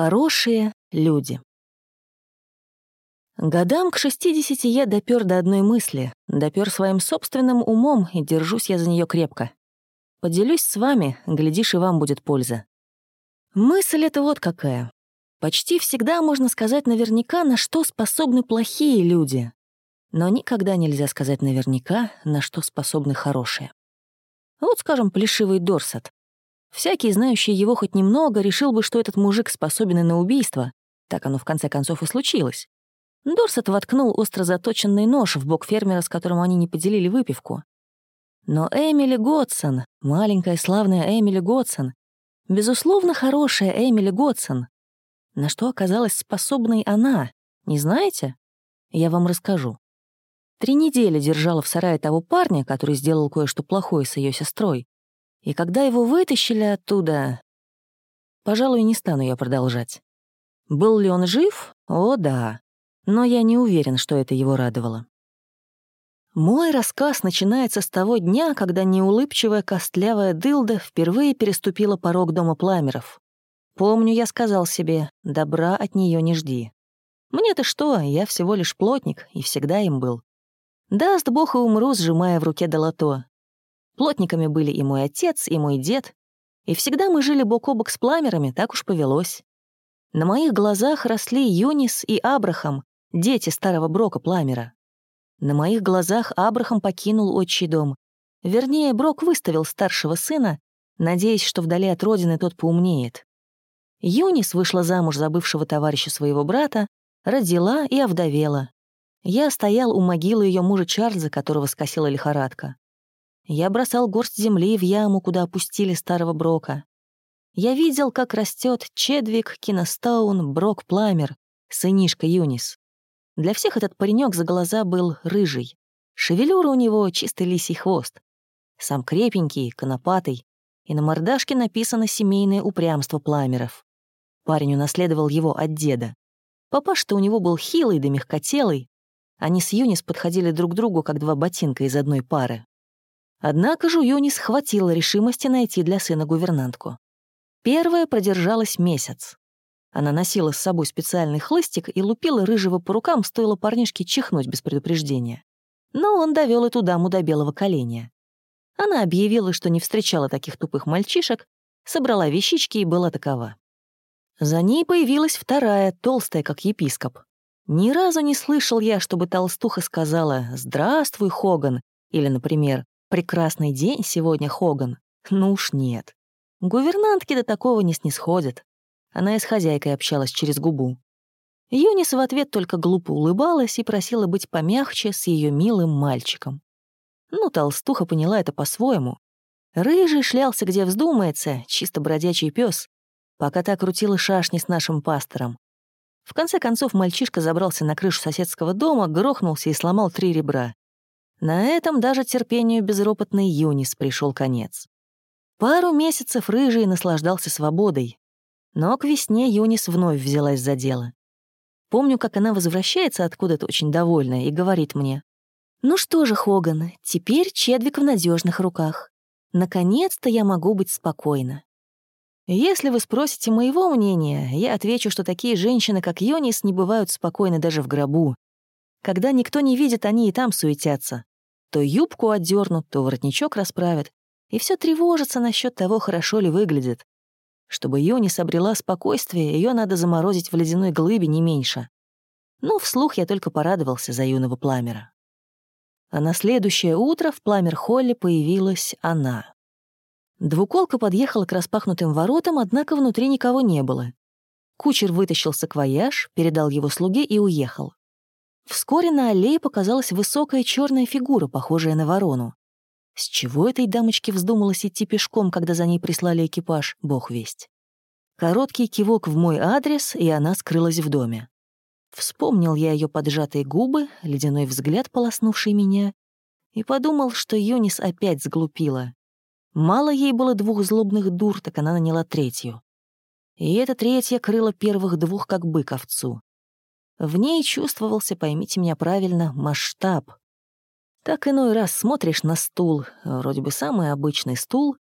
Хорошие люди. Годам к 60 я допер до одной мысли, допер своим собственным умом, и держусь я за нее крепко. Поделюсь с вами, глядишь, и вам будет польза. Мысль эта вот какая. Почти всегда можно сказать наверняка, на что способны плохие люди. Но никогда нельзя сказать наверняка, на что способны хорошие. Вот, скажем, плешивый Дорсет. Всякий, знающий его хоть немного, решил бы, что этот мужик способен и на убийство. Так оно в конце концов и случилось. Дорсет воткнул остро заточенный нож в бок фермера, с которым они не поделили выпивку. Но Эмили Готсон, маленькая славная Эмили Готсон, безусловно, хорошая Эмили Готсон, на что оказалась способной она, не знаете? Я вам расскажу. Три недели держала в сарае того парня, который сделал кое-что плохое с ее сестрой, и когда его вытащили оттуда... Пожалуй, не стану я продолжать. Был ли он жив? О, да. Но я не уверен, что это его радовало. Мой рассказ начинается с того дня, когда неулыбчивая костлявая дылда впервые переступила порог дома Пламеров. Помню, я сказал себе, добра от нее не жди. Мне-то что, я всего лишь плотник, и всегда им был. Даст бог и умру, сжимая в руке долото. Плотниками были и мой отец, и мой дед. И всегда мы жили бок о бок с пламерами, так уж повелось. На моих глазах росли Юнис и Абрахам, дети старого Брока Пламера. На моих глазах Абрахам покинул отчий дом. Вернее, Брок выставил старшего сына, надеясь, что вдали от родины тот поумнеет. Юнис вышла замуж за бывшего товарища своего брата, родила и овдовела. Я стоял у могилы ее мужа Чарльза, которого скосила лихорадка. Я бросал горсть земли в яму, куда опустили старого Брока. Я видел, как растет Чедвик, Киностоун, Брок Пламер, сынишка Юнис. Для всех этот паренек за глаза был рыжий. Шевелюра у него чистый лисий хвост. Сам крепенький, конопатый, и на мордашке написано семейное упрямство Пламеров. Парень унаследовал его от деда. Папаша-то у него был хилый да мягкотелый. Они с Юнис подходили друг к другу, как два ботинка из одной пары. Однако же Юнис хватило решимости найти для сына гувернантку. Первая продержалась месяц. Она носила с собой специальный хлыстик и лупила рыжего по рукам, стоило парнишке чихнуть без предупреждения. Но он довел эту даму до белого коленя. Она объявила, что не встречала таких тупых мальчишек, собрала вещички и была такова. За ней появилась вторая, толстая, как епископ. Ни разу не слышал я, чтобы толстуха сказала «Здравствуй, Хоган» или, например, Прекрасный день сегодня, Хоган. Ну уж нет. Гувернантки до такого не снисходят. Она и с хозяйкой общалась через губу. Юнис в ответ только глупо улыбалась и просила быть помягче с ее милым мальчиком. Ну, толстуха поняла это по-своему. Рыжий шлялся, где вздумается, чисто бродячий пес, пока та крутила шашни с нашим пастором. В конце концов, мальчишка забрался на крышу соседского дома, грохнулся и сломал три ребра. На этом даже терпению безропотной Юнис пришел конец. Пару месяцев Рыжий наслаждался свободой, но к весне Юнис вновь взялась за дело. Помню, как она возвращается откуда-то очень довольная и говорит мне, «Ну что же, Хоган, теперь Чедвик в надежных руках. Наконец-то я могу быть спокойна». Если вы спросите моего мнения, я отвечу, что такие женщины, как Йонис, не бывают спокойны даже в гробу. Когда никто не видит, они и там суетятся. То юбку отдернут, то воротничок расправят. И все тревожится насчет того, хорошо ли выглядит. Чтобы Юнис обрела спокойствие, ее надо заморозить в ледяной глыбе не меньше. Ну, вслух я только порадовался за юного пламера. А на следующее утро в пламер-холле появилась она. Двуколка подъехала к распахнутым воротам, однако внутри никого не было. Кучер вытащил саквояж, передал его слуге и уехал. Вскоре на аллее показалась высокая черная фигура, похожая на ворону. С чего этой дамочке вздумалось идти пешком, когда за ней прислали экипаж, бог весть. Короткий кивок в мой адрес, и она скрылась в доме. Вспомнил я ее поджатые губы, ледяной взгляд, полоснувший меня, и подумал, что Юнис опять сглупила. Мало ей было двух злобных дур, так она наняла третью. И эта третья крыла первых двух, как бык овцу. В ней чувствовался, поймите меня правильно, масштаб. Так иной раз смотришь на стул, вроде бы самый обычный стул,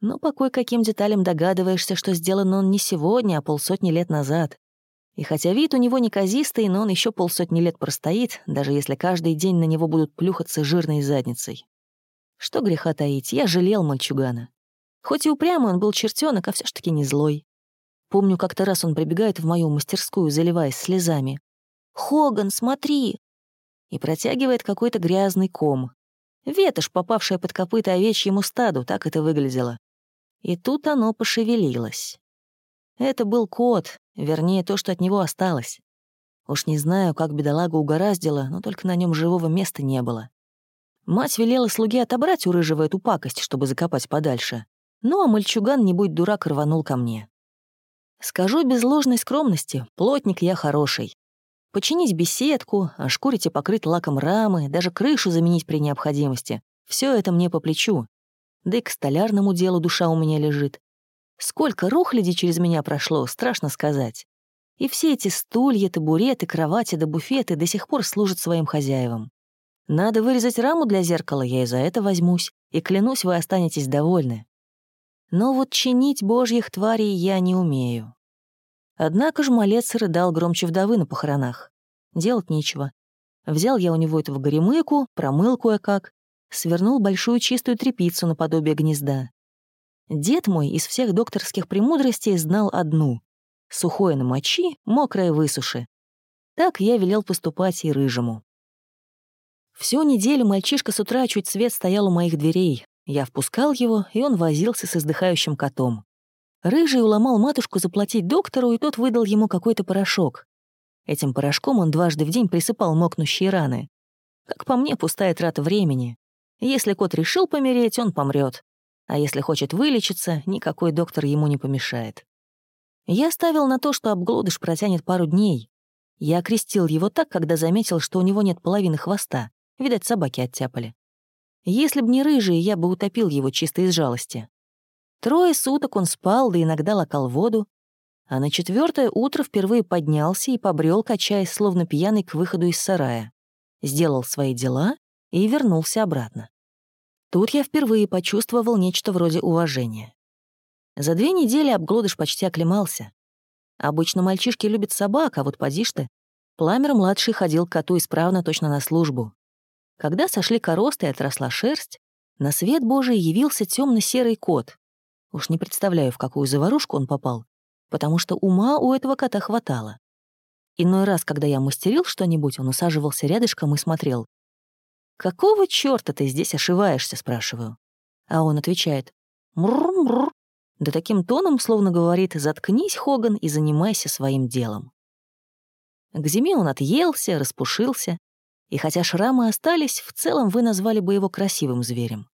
Но по кое-каким деталям догадываешься, что сделан он не сегодня, а полсотни лет назад. И хотя вид у него неказистый, но он еще полсотни лет простоит, даже если каждый день на него будут плюхаться жирной задницей. Что греха таить, я жалел мальчугана. Хоть и упрямый он был чертенок, а все ж таки не злой. Помню, как-то раз он прибегает в мою мастерскую, заливаясь слезами. «Хоган, смотри!» И протягивает какой-то грязный ком. Ветошь, попавшая под копыта овечьему стаду, так это выглядело. И тут оно пошевелилось. Это был кот, вернее, то, что от него осталось. Уж не знаю, как бедолага угораздила, но только на нем живого места не было. Мать велела слуге отобрать у рыжего эту пакость, чтобы закопать подальше. Ну, а мальчуган, не будь дурак, рванул ко мне. Скажу без ложной скромности, плотник я хороший. Починить беседку, ошкурить и покрыть лаком рамы, даже крышу заменить при необходимости — все это мне по плечу. Да и к столярному делу душа у меня лежит. Сколько рухляди через меня прошло, страшно сказать. И все эти стулья, табуреты, кровати да буфеты до сих пор служат своим хозяевам. Надо вырезать раму для зеркала, я и за это возьмусь, и клянусь, вы останетесь довольны. Но вот чинить божьих тварей я не умею. Однако ж малец рыдал громче вдовы на похоронах. Делать нечего. Взял я у него этого горемыку, промыл кое-как, свернул большую чистую трепицу наподобие гнезда. Дед мой из всех докторских премудростей знал одну — сухое намочи, мокрое высуши. Так я велел поступать и рыжему. Всю неделю мальчишка с утра чуть свет стоял у моих дверей, я впускал его, и он возился с издыхающим котом. Рыжий уломал матушку заплатить доктору, и тот выдал ему какой-то порошок. Этим порошком он дважды в день присыпал мокнущие раны. Как по мне, пустая трата времени. Если кот решил помереть, он помрет. А если хочет вылечиться, никакой доктор ему не помешает. Я ставил на то, что обглодыш протянет пару дней. Я окрестил его так, когда заметил, что у него нет половины хвоста. Видать, собаки оттяпали. Если б не рыжий, я бы утопил его чисто из жалости. Трое суток он спал, да иногда лакал воду, а на четвертое утро впервые поднялся и побрел, качаясь, словно пьяный, к выходу из сарая. Сделал свои дела и вернулся обратно. Тут я впервые почувствовал нечто вроде уважения. За две недели обглодыш почти оклемался. Обычно мальчишки любят собак, а вот поди ты. Пламер-младший ходил к коту исправно точно на службу. Когда сошли коросты и отросла шерсть, на свет Божий явился темно серый кот. Уж не представляю, в какую заварушку он попал, потому что ума у этого кота хватало. Иной раз, когда я мастерил что-нибудь, он усаживался рядышком и смотрел. «Какого чёрта ты здесь ошиваешься?» — спрашиваю. А он отвечает «Мур-мур». Да таким тоном, словно говорит «Заткнись, Хоган, и занимайся своим делом». К зиме он отъелся, распушился, и хотя шрамы остались, в целом вы назвали бы его красивым зверем.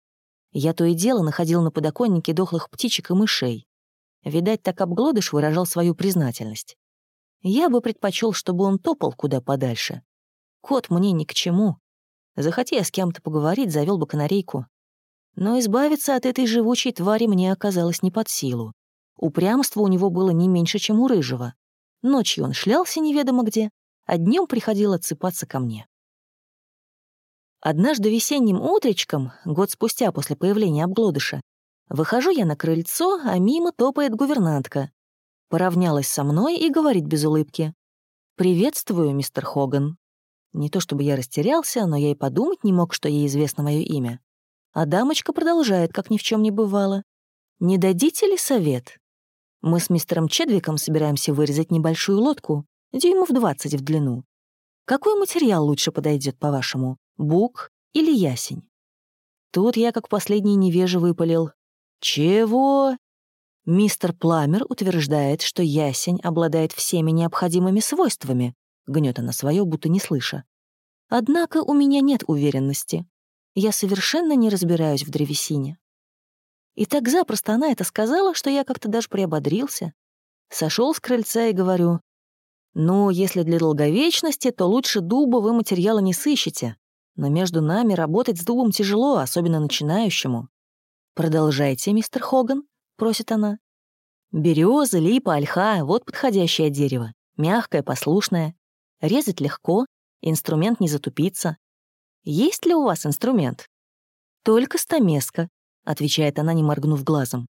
Я то и дело находил на подоконнике дохлых птичек и мышей. Видать, так обглодыш выражал свою признательность. Я бы предпочел, чтобы он топал куда подальше. Кот мне ни к чему. Захоти я с кем-то поговорить, завел бы канарейку. Но избавиться от этой живучей твари мне оказалось не под силу. Упрямство у него было не меньше, чем у рыжего. Ночью он шлялся неведомо где, а днем приходил отсыпаться ко мне. Однажды весенним утречком, год спустя после появления обглодыша, выхожу я на крыльцо, а мимо топает гувернантка. Поравнялась со мной и говорит без улыбки. «Приветствую, мистер Хоган». Не то чтобы я растерялся, но я и подумать не мог, что ей известно мое имя. А дамочка продолжает, как ни в чем не бывало. «Не дадите ли совет? Мы с мистером Чедвиком собираемся вырезать небольшую лодку, дюймов 20 в длину. Какой материал лучше подойдет, по-вашему? Бук или ясень. Тут я, как последний невеже, выпалил. «Чего?» Мистер Пламер утверждает, что ясень обладает всеми необходимыми свойствами, гнет она свое, будто не слыша. Однако у меня нет уверенности. Я совершенно не разбираюсь в древесине. И так запросто она это сказала, что я как-то даже приободрился. Сошел с крыльца и говорю, «Ну, если для долговечности, то лучше дуба вы материала не сыщете но между нами работать с дубом тяжело, особенно начинающему. «Продолжайте, мистер Хоган», — просит она. «Береза, липа, ольха — вот подходящее дерево. Мягкое, послушное. Резать легко, инструмент не затупится. Есть ли у вас инструмент?» «Только стамеска», — отвечает она, не моргнув глазом.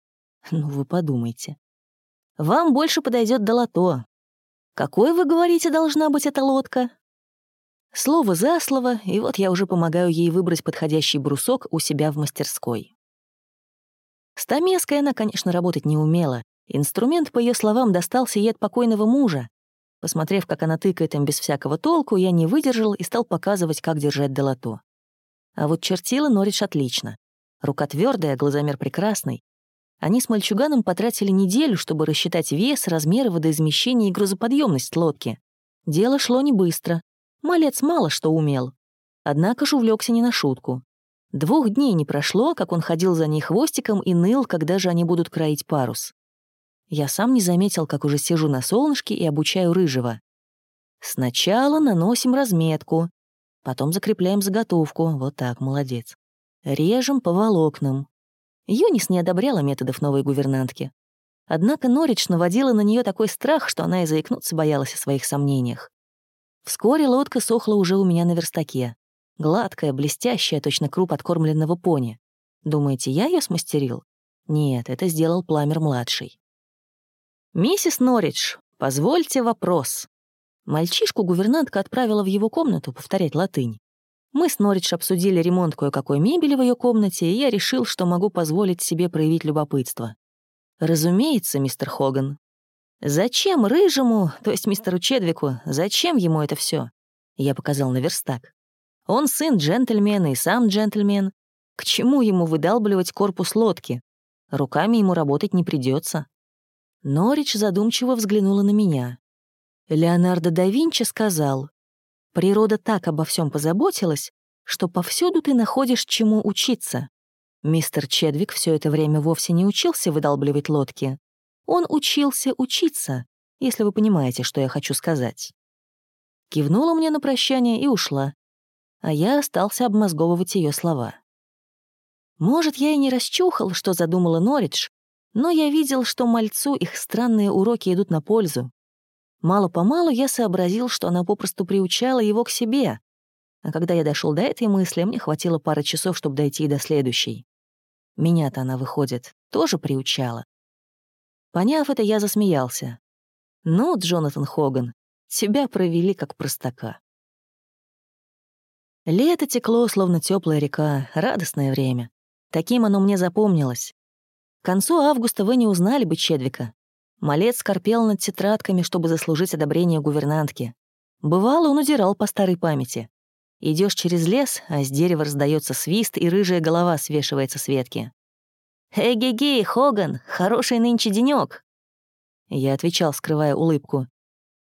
Ну, вы подумайте. Вам больше подойдет долото. Какой, вы говорите, должна быть эта лодка? Слово за слово, и вот я уже помогаю ей выбрать подходящий брусок у себя в мастерской. Стамеской она, конечно, работать не умела. Инструмент, по ее словам, достался ей от покойного мужа. Посмотрев, как она тыкает им без всякого толку, я не выдержал и стал показывать, как держать долото. А вот чертила Норридж отлично. Рука твердая, глазомер прекрасный. Они с мальчуганом потратили неделю, чтобы рассчитать вес, размеры водоизмещения и грузоподъемность лодки. Дело шло не быстро. Малец мало что умел. Однако ж увлекся не на шутку. Двух дней не прошло, как он ходил за ней хвостиком и ныл, когда же они будут краить парус. Я сам не заметил, как уже сижу на солнышке и обучаю рыжего. Сначала наносим разметку, потом закрепляем заготовку, вот так, молодец. Режем по волокнам. Юнис не одобряла методов новой гувернантки. Однако Норридж наводила на нее такой страх, что она и заикнуться боялась о своих сомнениях. Вскоре лодка сохла уже у меня на верстаке. Гладкая, блестящая, точно круп откормленного пони. Думаете, я ее смастерил? Нет, это сделал Пламер-младший. «Миссис Норридж, позвольте вопрос». Мальчишку гувернантка отправила в его комнату повторять латынь. Мы с Норридж обсудили ремонт кое-какой мебели в ее комнате, и я решил, что могу позволить себе проявить любопытство. Разумеется, мистер Хоган. Зачем рыжему, то есть мистеру Чедвику, зачем ему это все? Я показал на верстак. Он сын джентльмена и сам джентльмен. К чему ему выдалбливать корпус лодки? Руками ему работать не придется. Норридж задумчиво взглянула на меня. Леонардо да Винчи сказал, Природа так обо всем позаботилась, что повсюду ты находишь чему учиться. Мистер Чедвик все это время вовсе не учился выдалбливать лодки. Он учился учиться, если вы понимаете, что я хочу сказать. Кивнула мне на прощание и ушла, а я остался обмозговывать ее слова. Может, я и не расчухал, что задумала Норридж, но я видел, что мальцу их странные уроки идут на пользу. Мало-помалу я сообразил, что она попросту приучала его к себе. А когда я дошел до этой мысли, мне хватило пары часов, чтобы дойти до следующей. Меня-то она, выходит, тоже приучала. Поняв это, я засмеялся. «Ну, Джонатан Хоган, тебя провели как простака». Лето текло, словно теплая река, радостное время. Таким оно мне запомнилось. К концу августа вы не узнали бы Чедвика. Малец скорпел над тетрадками, чтобы заслужить одобрение гувернантки. Бывало, он удирал по старой памяти. Идешь через лес, а с дерева раздается свист, и рыжая голова свешивается с ветки. «Эй-гей-гей, Хоган, хороший нынче денёк!» Я отвечал, скрывая улыбку.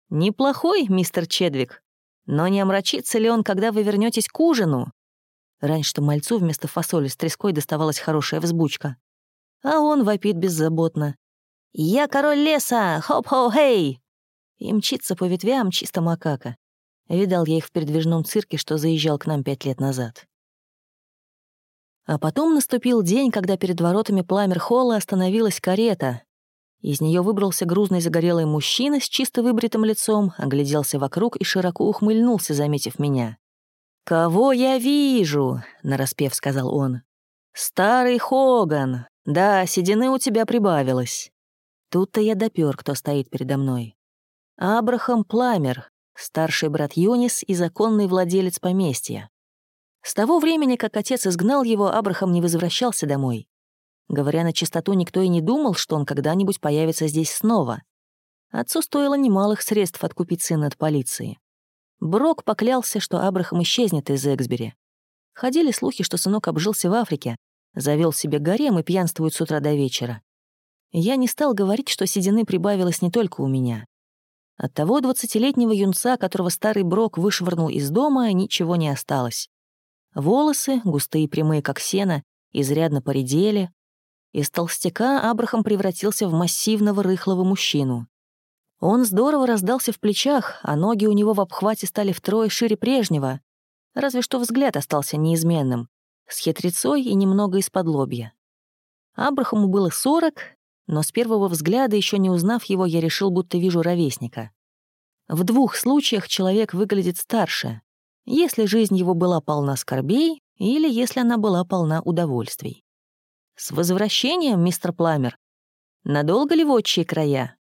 «Неплохой, мистер Чедвик, но не омрачится ли он, когда вы вернетесь к ужину?» Раньше-то мальцу вместо фасоли с треской доставалась хорошая взбучка. А он вопит беззаботно. «Я король леса! Хоп-хоу-хей!» И мчится по ветвям чисто макака. Видал я их в передвижном цирке, что заезжал к нам пять лет назад. А потом наступил день, когда перед воротами Пламер-холла остановилась карета. Из нее выбрался грузный загорелый мужчина с чисто выбритым лицом, огляделся вокруг и широко ухмыльнулся, заметив меня. «Кого я вижу?» — нараспев сказал он. «Старый Хоган. Да, седины у тебя прибавилось. Тут-то я допер, кто стоит передо мной. Абрахам Пламер, старший брат Юнис и законный владелец поместья. С того времени, как отец изгнал его, Абрахам не возвращался домой. Говоря на чистоту, никто и не думал, что он когда-нибудь появится здесь снова. Отцу стоило немалых средств откупить сына от полиции. Брок поклялся, что Абрахам исчезнет из Эксбери. Ходили слухи, что сынок обжился в Африке, завел себе гарем и пьянствует с утра до вечера. Я не стал говорить, что седины прибавилось не только у меня. От того двадцатилетнего юнца, которого старый Брок вышвырнул из дома, ничего не осталось. Волосы, густые прямые, как сено, изрядно поредели. Из толстяка Абрахам превратился в массивного рыхлого мужчину. Он здорово раздался в плечах, а ноги у него в обхвате стали втрое шире прежнего. Разве что взгляд остался неизменным, с хитрецой и немного из-под лобья. Абрахаму было сорок, но с первого взгляда, еще не узнав его, я решил, будто вижу ровесника. В двух случаях человек выглядит старше, если жизнь его была полна скорбей или если она была полна удовольствий. «С возвращением, мистер Пламер!» Надолго ли в отчие края?»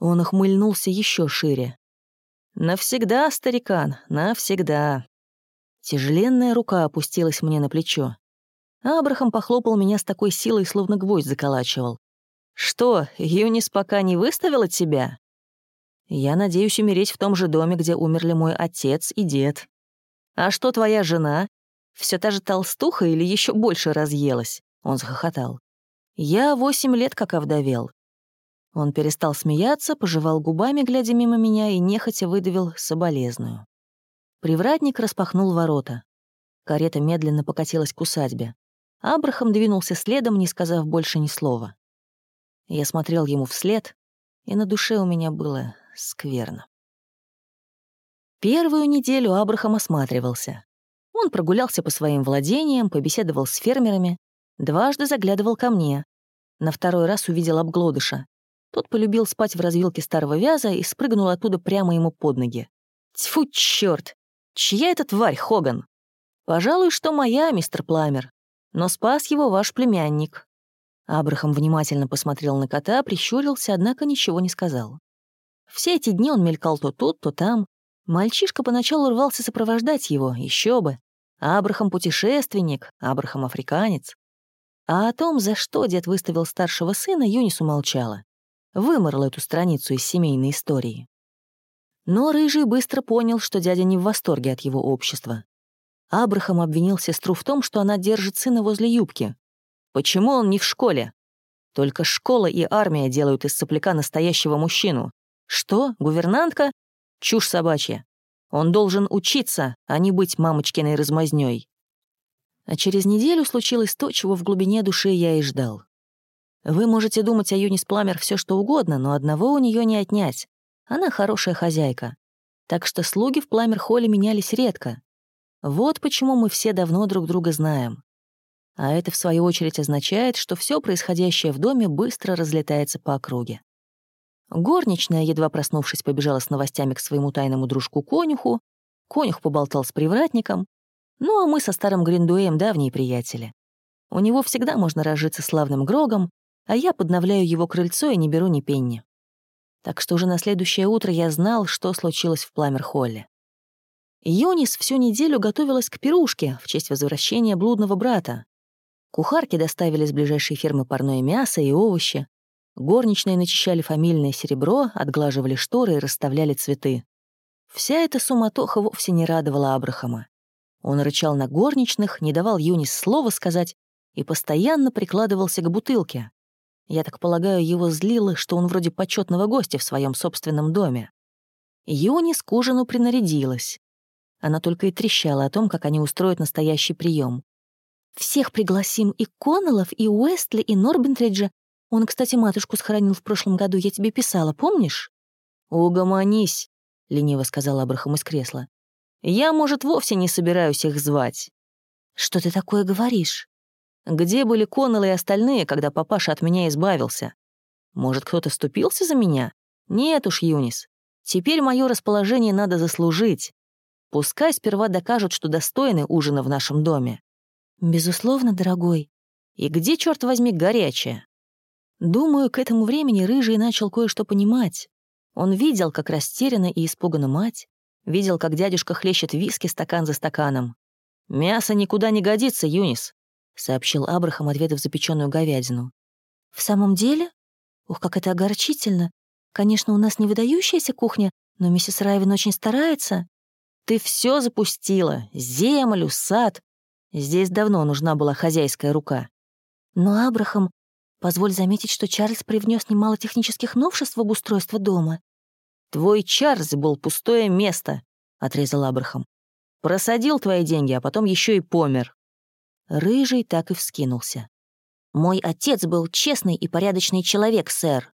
Он охмыльнулся еще шире. «Навсегда, старикан, навсегда». Тяжеленная рука опустилась мне на плечо. Абрахам похлопал меня с такой силой, словно гвоздь заколачивал. «Что, Юнис пока не выставила тебя?» «Я надеюсь умереть в том же доме, где умерли мой отец и дед». «А что твоя жена? Все та же толстуха или еще больше разъелась?» Он захохотал. «Я восемь лет как овдовел». Он перестал смеяться, пожевал губами, глядя мимо меня, и нехотя выдавил соболезную. Привратник распахнул ворота. Карета медленно покатилась к усадьбе. Абрахам двинулся следом, не сказав больше ни слова. Я смотрел ему вслед, и на душе у меня было скверно. Первую неделю Абрахам осматривался. Он прогулялся по своим владениям, побеседовал с фермерами, дважды заглядывал ко мне. На второй раз увидел обглодыша. Тот полюбил спать в развилке старого вяза и спрыгнул оттуда прямо ему под ноги. Тьфу, черт! Чья это тварь, Хоган? Пожалуй, что моя, мистер Пламер. Но спас его ваш племянник. Абрахам внимательно посмотрел на кота, прищурился, однако ничего не сказал. Все эти дни он мелькал то тут, то там. Мальчишка поначалу рвался сопровождать его, еще бы. Абрахам — путешественник, Абрахам — африканец. А о том, за что дед выставил старшего сына, Юнис умолчала. Выморла эту страницу из семейной истории. Но Рыжий быстро понял, что дядя не в восторге от его общества. Абрахам обвинил сестру в том, что она держит сына возле юбки, Почему он не в школе? Только школа и армия делают из сопляка настоящего мужчину. Что, гувернантка? Чушь собачья. Он должен учиться, а не быть мамочкиной размазнёй. А через неделю случилось то, чего в глубине души я и ждал. Вы можете думать о Юнис Пламер все что угодно, но одного у нее не отнять. Она хорошая хозяйка. Так что слуги в Пламер-холле менялись редко. Вот почему мы все давно друг друга знаем. А это, в свою очередь, означает, что все происходящее в доме быстро разлетается по округе. Горничная, едва проснувшись, побежала с новостями к своему тайному дружку-конюху, конюх поболтал с привратником, ну а мы со старым Гриндуэем давние приятели. У него всегда можно разжиться славным Грогом, а я подновляю его крыльцо и не беру ни пенни. Так что уже на следующее утро я знал, что случилось в Пламер-холле. Юнис всю неделю готовилась к пирушке в честь возвращения блудного брата, Кухарки доставили с ближайшей фермы парное мясо и овощи. Горничные начищали фамильное серебро, отглаживали шторы и расставляли цветы. Вся эта суматоха вовсе не радовала Абрахама. Он рычал на горничных, не давал Юнис слова сказать и постоянно прикладывался к бутылке. Я так полагаю, его злило, что он вроде почетного гостя в своем собственном доме. Юнис к ужину принарядилась. Она только и трещала о том, как они устроят настоящий прием. Всех пригласим, и Коннеллов, и Уэстли, и Норбентриджа. Он, кстати, матушку схоронил в прошлом году, я тебе писала, помнишь?» «Угомонись», — лениво сказал Абрахам из кресла. «Я, может, вовсе не собираюсь их звать». «Что ты такое говоришь?» «Где были Коннеллы и остальные, когда папаша от меня избавился? Может, кто-то вступился за меня? Нет уж, Юнис. Теперь мое расположение надо заслужить. Пускай сперва докажут, что достойны ужина в нашем доме. «Безусловно, дорогой. И где, черт возьми, горячая?» Думаю, к этому времени Рыжий начал кое-что понимать. Он видел, как растеряна и испугана мать, видел, как дядюшка хлещет виски стакан за стаканом. «Мясо никуда не годится, Юнис», — сообщил Абрахам, отведав запеченную говядину. «В самом деле? Ух, как это огорчительно. Конечно, у нас не выдающаяся кухня, но миссис Райвен очень старается. Ты все запустила — землю, сад, Здесь давно нужна была хозяйская рука. Но Абрахам, позволь заметить, что Чарльз привнес немало технических новшеств в обустройство дома. «Твой Чарльз был пустое место», — отрезал Абрахам. «Просадил твои деньги, а потом еще и помер». Рыжий так и вскинулся. «Мой отец был честный и порядочный человек, сэр».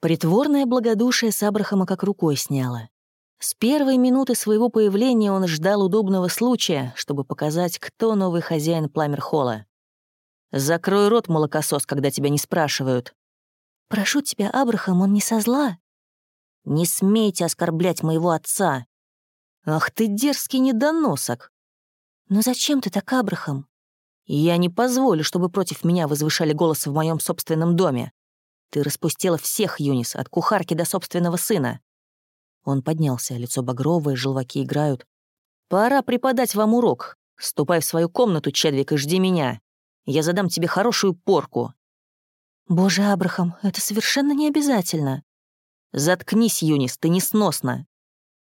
Притворное благодушие с Абрахама как рукой сняло. С первой минуты своего появления он ждал удобного случая, чтобы показать, кто новый хозяин Пламерхолла. «Закрой рот, молокосос, когда тебя не спрашивают». «Прошу тебя, Абрахам, он не со зла». «Не смейте оскорблять моего отца». «Ах ты дерзкий недоносок». «Но зачем ты так, Абрахам?» «Я не позволю, чтобы против меня возвышали голос в моем собственном доме. Ты распустила всех, Юнис, от кухарки до собственного сына. Он поднялся, лицо багровое, желваки играют. «Пора преподать вам урок. Ступай в свою комнату, Чедвик, и жди меня. Я задам тебе хорошую порку». «Боже, Абрахам, это совершенно не обязательно». «Заткнись, Юнис, ты несносна».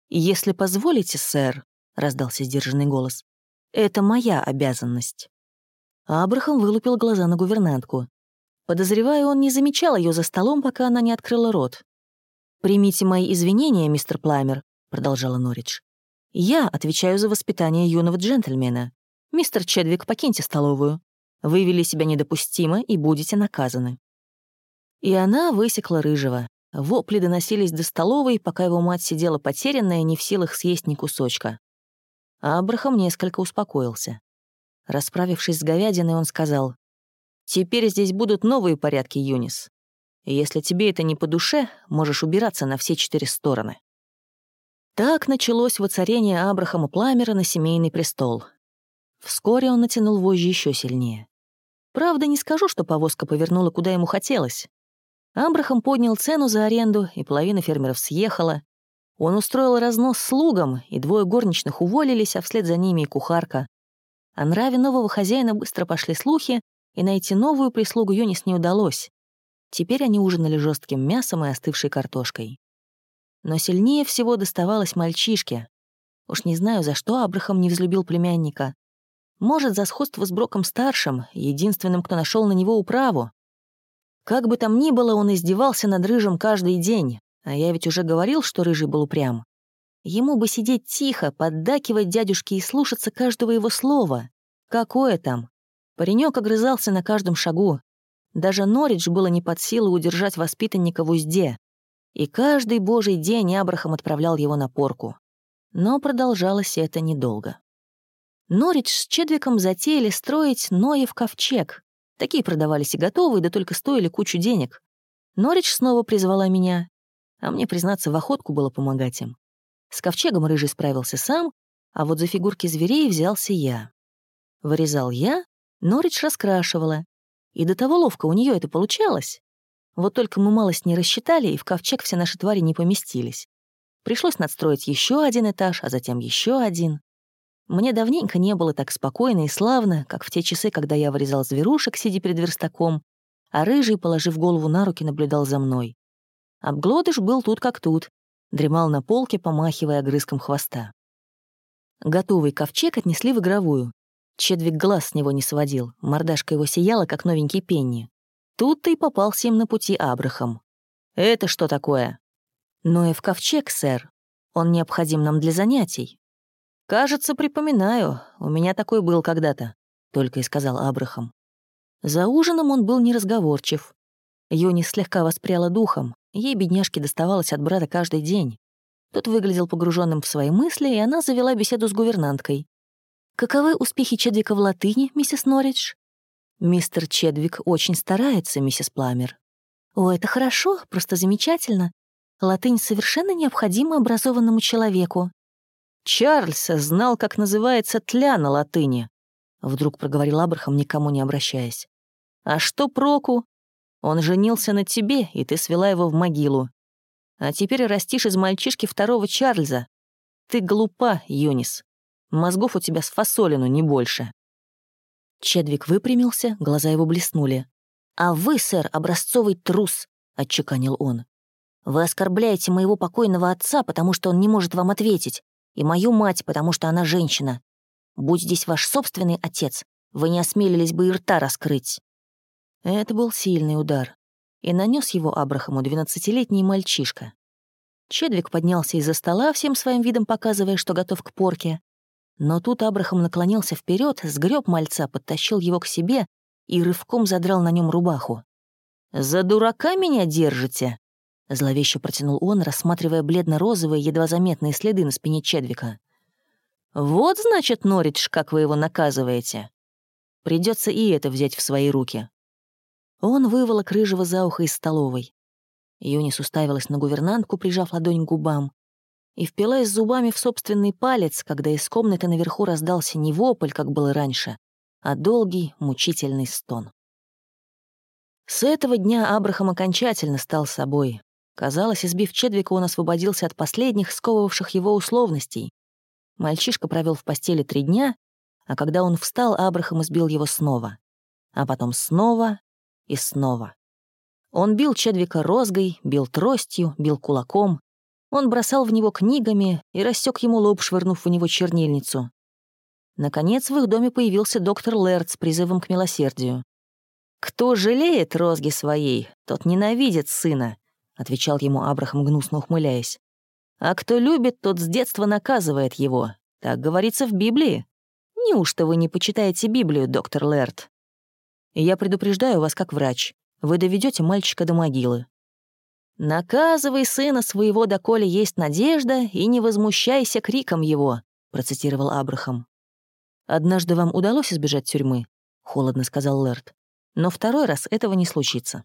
«Если позволите, сэр», — раздался сдержанный голос, — «это моя обязанность». Абрахам вылупил глаза на гувернантку. Подозреваю, он не замечал ее за столом, пока она не открыла рот. «Примите мои извинения, мистер Пламер», — продолжала Норридж. «Я отвечаю за воспитание юного джентльмена. Мистер Чедвик, покиньте столовую. Вы вели себя недопустимо и будете наказаны». И она высекла рыжего. Вопли доносились до столовой, пока его мать сидела потерянная, не в силах съесть ни кусочка. Абрахам несколько успокоился. Расправившись с говядиной, он сказал, «Теперь здесь будут новые порядки, Юнис. Если тебе это не по душе, можешь убираться на все четыре стороны». Так началось воцарение Абрахама Пламера на семейный престол. Вскоре он натянул вожжи еще сильнее. Правда, не скажу, что повозка повернула, куда ему хотелось. Абрахам поднял цену за аренду, и половина фермеров съехала. Он устроил разнос слугам, и двое горничных уволились, а вслед за ними и кухарка. О нраве нового хозяина быстро пошли слухи, и найти новую прислугу Юнис не удалось. Теперь они ужинали жестким мясом и остывшей картошкой. Но сильнее всего доставалось мальчишке. Уж не знаю, за что Абрахам не взлюбил племянника. Может, за сходство с Броком-старшим, единственным, кто нашел на него управу. Как бы там ни было, он издевался над Рыжим каждый день, а я ведь уже говорил, что Рыжий был упрям. Ему бы сидеть тихо, поддакивать дядюшке и слушаться каждого его слова. Какое там? Паренек огрызался на каждом шагу, даже Норридж было не под силу удержать воспитанника в узде. И каждый божий день Абрахам отправлял его на порку. Но продолжалось это недолго. Норридж с Чедвиком затеяли строить Ноев ковчег. Такие продавались и готовые, да только стоили кучу денег. Норридж снова призвала меня, а мне, признаться, в охотку было помогать им. С ковчегом Рыжий справился сам, а вот за фигурки зверей взялся я. Вырезал я, Норридж раскрашивала, и до того ловко у нее это получалось. Вот только мы малость не рассчитали, и в ковчег все наши твари не поместились. Пришлось надстроить еще один этаж, а затем еще один. Мне давненько не было так спокойно и славно, как в те часы, когда я вырезал зверушек, сидя перед верстаком, а рыжий, положив голову на руки, наблюдал за мной. Обглодыш был тут как тут, дремал на полке, помахивая огрызком хвоста. Готовый ковчег отнесли в игровую. Чедвик глаз с него не сводил, мордашка его сияла, как новенький пенни. Тут-то и попался им на пути Абрахам. «Это что такое?» «Ноев ковчег, сэр. Он необходим нам для занятий». «Кажется, припоминаю. У меня такой был когда-то», — только и сказал Абрахам. За ужином он был неразговорчив. Юни слегка воспряла духом, ей, бедняжке, доставалось от брата каждый день. Тот выглядел погруженным в свои мысли, и она завела беседу с гувернанткой. «Каковы успехи Чедвика в латыни, миссис Норридж?» «Мистер Чедвик очень старается, миссис Пламер». «О, это хорошо, просто замечательно. Латынь совершенно необходима образованному человеку». «Чарльз знал, как называется тля на латыни», — вдруг проговорил Абрахам, никому не обращаясь. «А что проку? Он женился на тебе, и ты свела его в могилу. А теперь растишь из мальчишки второго Чарльза. Ты глупа, Юнис. Мозгов у тебя с фасолину, не больше». Чедвик выпрямился, глаза его блеснули. «А вы, сэр, образцовый трус», — отчеканил он. «Вы оскорбляете моего покойного отца, потому что он не может вам ответить, и мою мать, потому что она женщина. Будь здесь ваш собственный отец, вы не осмелились бы и рта раскрыть». Это был сильный удар, и нанес его Абрахаму двенадцатилетний мальчишка. Чедвик поднялся из-за стола, всем своим видом показывая, что готов к порке, но тут Абрахам наклонился вперед, сгреб мальца, подтащил его к себе и рывком задрал на нем рубаху. «За дурака меня держите?» Зловеще протянул он, рассматривая бледно-розовые, едва заметные следы на спине Чедвика. «Вот, значит, Норридж, как вы его наказываете. Придется и это взять в свои руки». Он выволок рыжего за ухо из столовой. Юнис уставилась на гувернантку, прижав ладонь к губам и впилась зубами в собственный палец, когда из комнаты наверху раздался не вопль, как было раньше, а долгий, мучительный стон. С этого дня Абрахам окончательно стал собой. Казалось, избив Чедвика, он освободился от последних, сковывавших его условностей. Мальчишка провел в постели три дня, а когда он встал, Абрахам избил его снова. А потом снова и снова. Он бил Чедвика розгой, бил тростью, бил кулаком. Он бросал в него книгами и рассек ему лоб, швырнув в него чернильницу. Наконец в их доме появился доктор Лэрд с призывом к милосердию. «Кто жалеет розги своей, тот ненавидит сына», — отвечал ему Абрахам, гнусно ухмыляясь. «А кто любит, тот с детства наказывает его. Так говорится в Библии. Неужто вы не почитаете Библию, доктор Лэрд? Я предупреждаю вас как врач. Вы доведете мальчика до могилы. «Наказывай сына своего, доколе есть надежда, и не возмущайся криком его», — процитировал Абрахам. «Однажды вам удалось избежать тюрьмы?» — холодно сказал Лэрд. «Но второй раз этого не случится».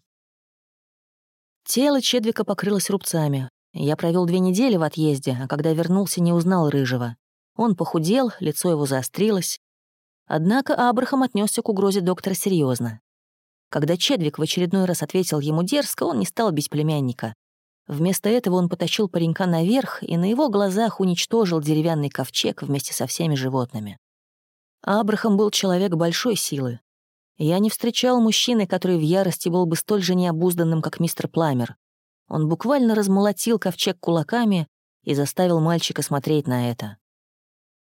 Тело Чедвика покрылось рубцами. Я провел две недели в отъезде, а когда вернулся, не узнал Рыжего. Он похудел, лицо его заострилось. Однако Абрахам отнесся к угрозе доктора серьезно. Когда Чедвик в очередной раз ответил ему дерзко, он не стал бить племянника. Вместо этого он потащил паренька наверх и на его глазах уничтожил деревянный ковчег вместе со всеми животными. Абрахам был человек большой силы. Я не встречал мужчины, который в ярости был бы столь же необузданным, как мистер Пламер. Он буквально размолотил ковчег кулаками и заставил мальчика смотреть на это.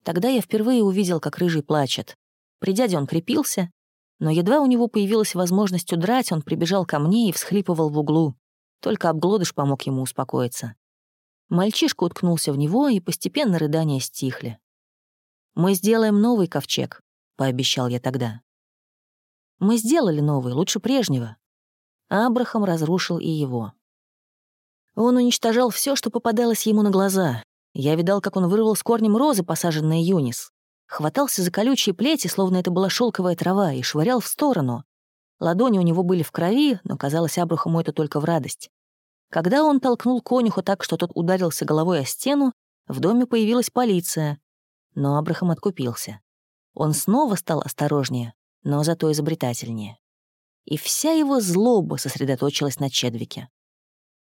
Тогда я впервые увидел, как Рыжий плачет. При дяде он крепился, но едва у него появилась возможность удрать, он прибежал ко мне и всхлипывал в углу. Только обглодыш помог ему успокоиться. Мальчишка уткнулся в него, и постепенно рыдания стихли. «Мы сделаем новый ковчег», — пообещал я тогда. Мы сделали новый, лучше прежнего. Абрахам разрушил и его. Он уничтожал все, что попадалось ему на глаза. Я видал, как он вырвал с корнем розы, посаженные Юнис. Хватался за колючие плети, словно это была шелковая трава, и швырял в сторону. Ладони у него были в крови, но казалось Абрахаму это только в радость. Когда он толкнул конюха так, что тот ударился головой о стену, в доме появилась полиция. Но Абрахам откупился. Он снова стал осторожнее, но зато изобретательнее. И вся его злоба сосредоточилась на Чедвике.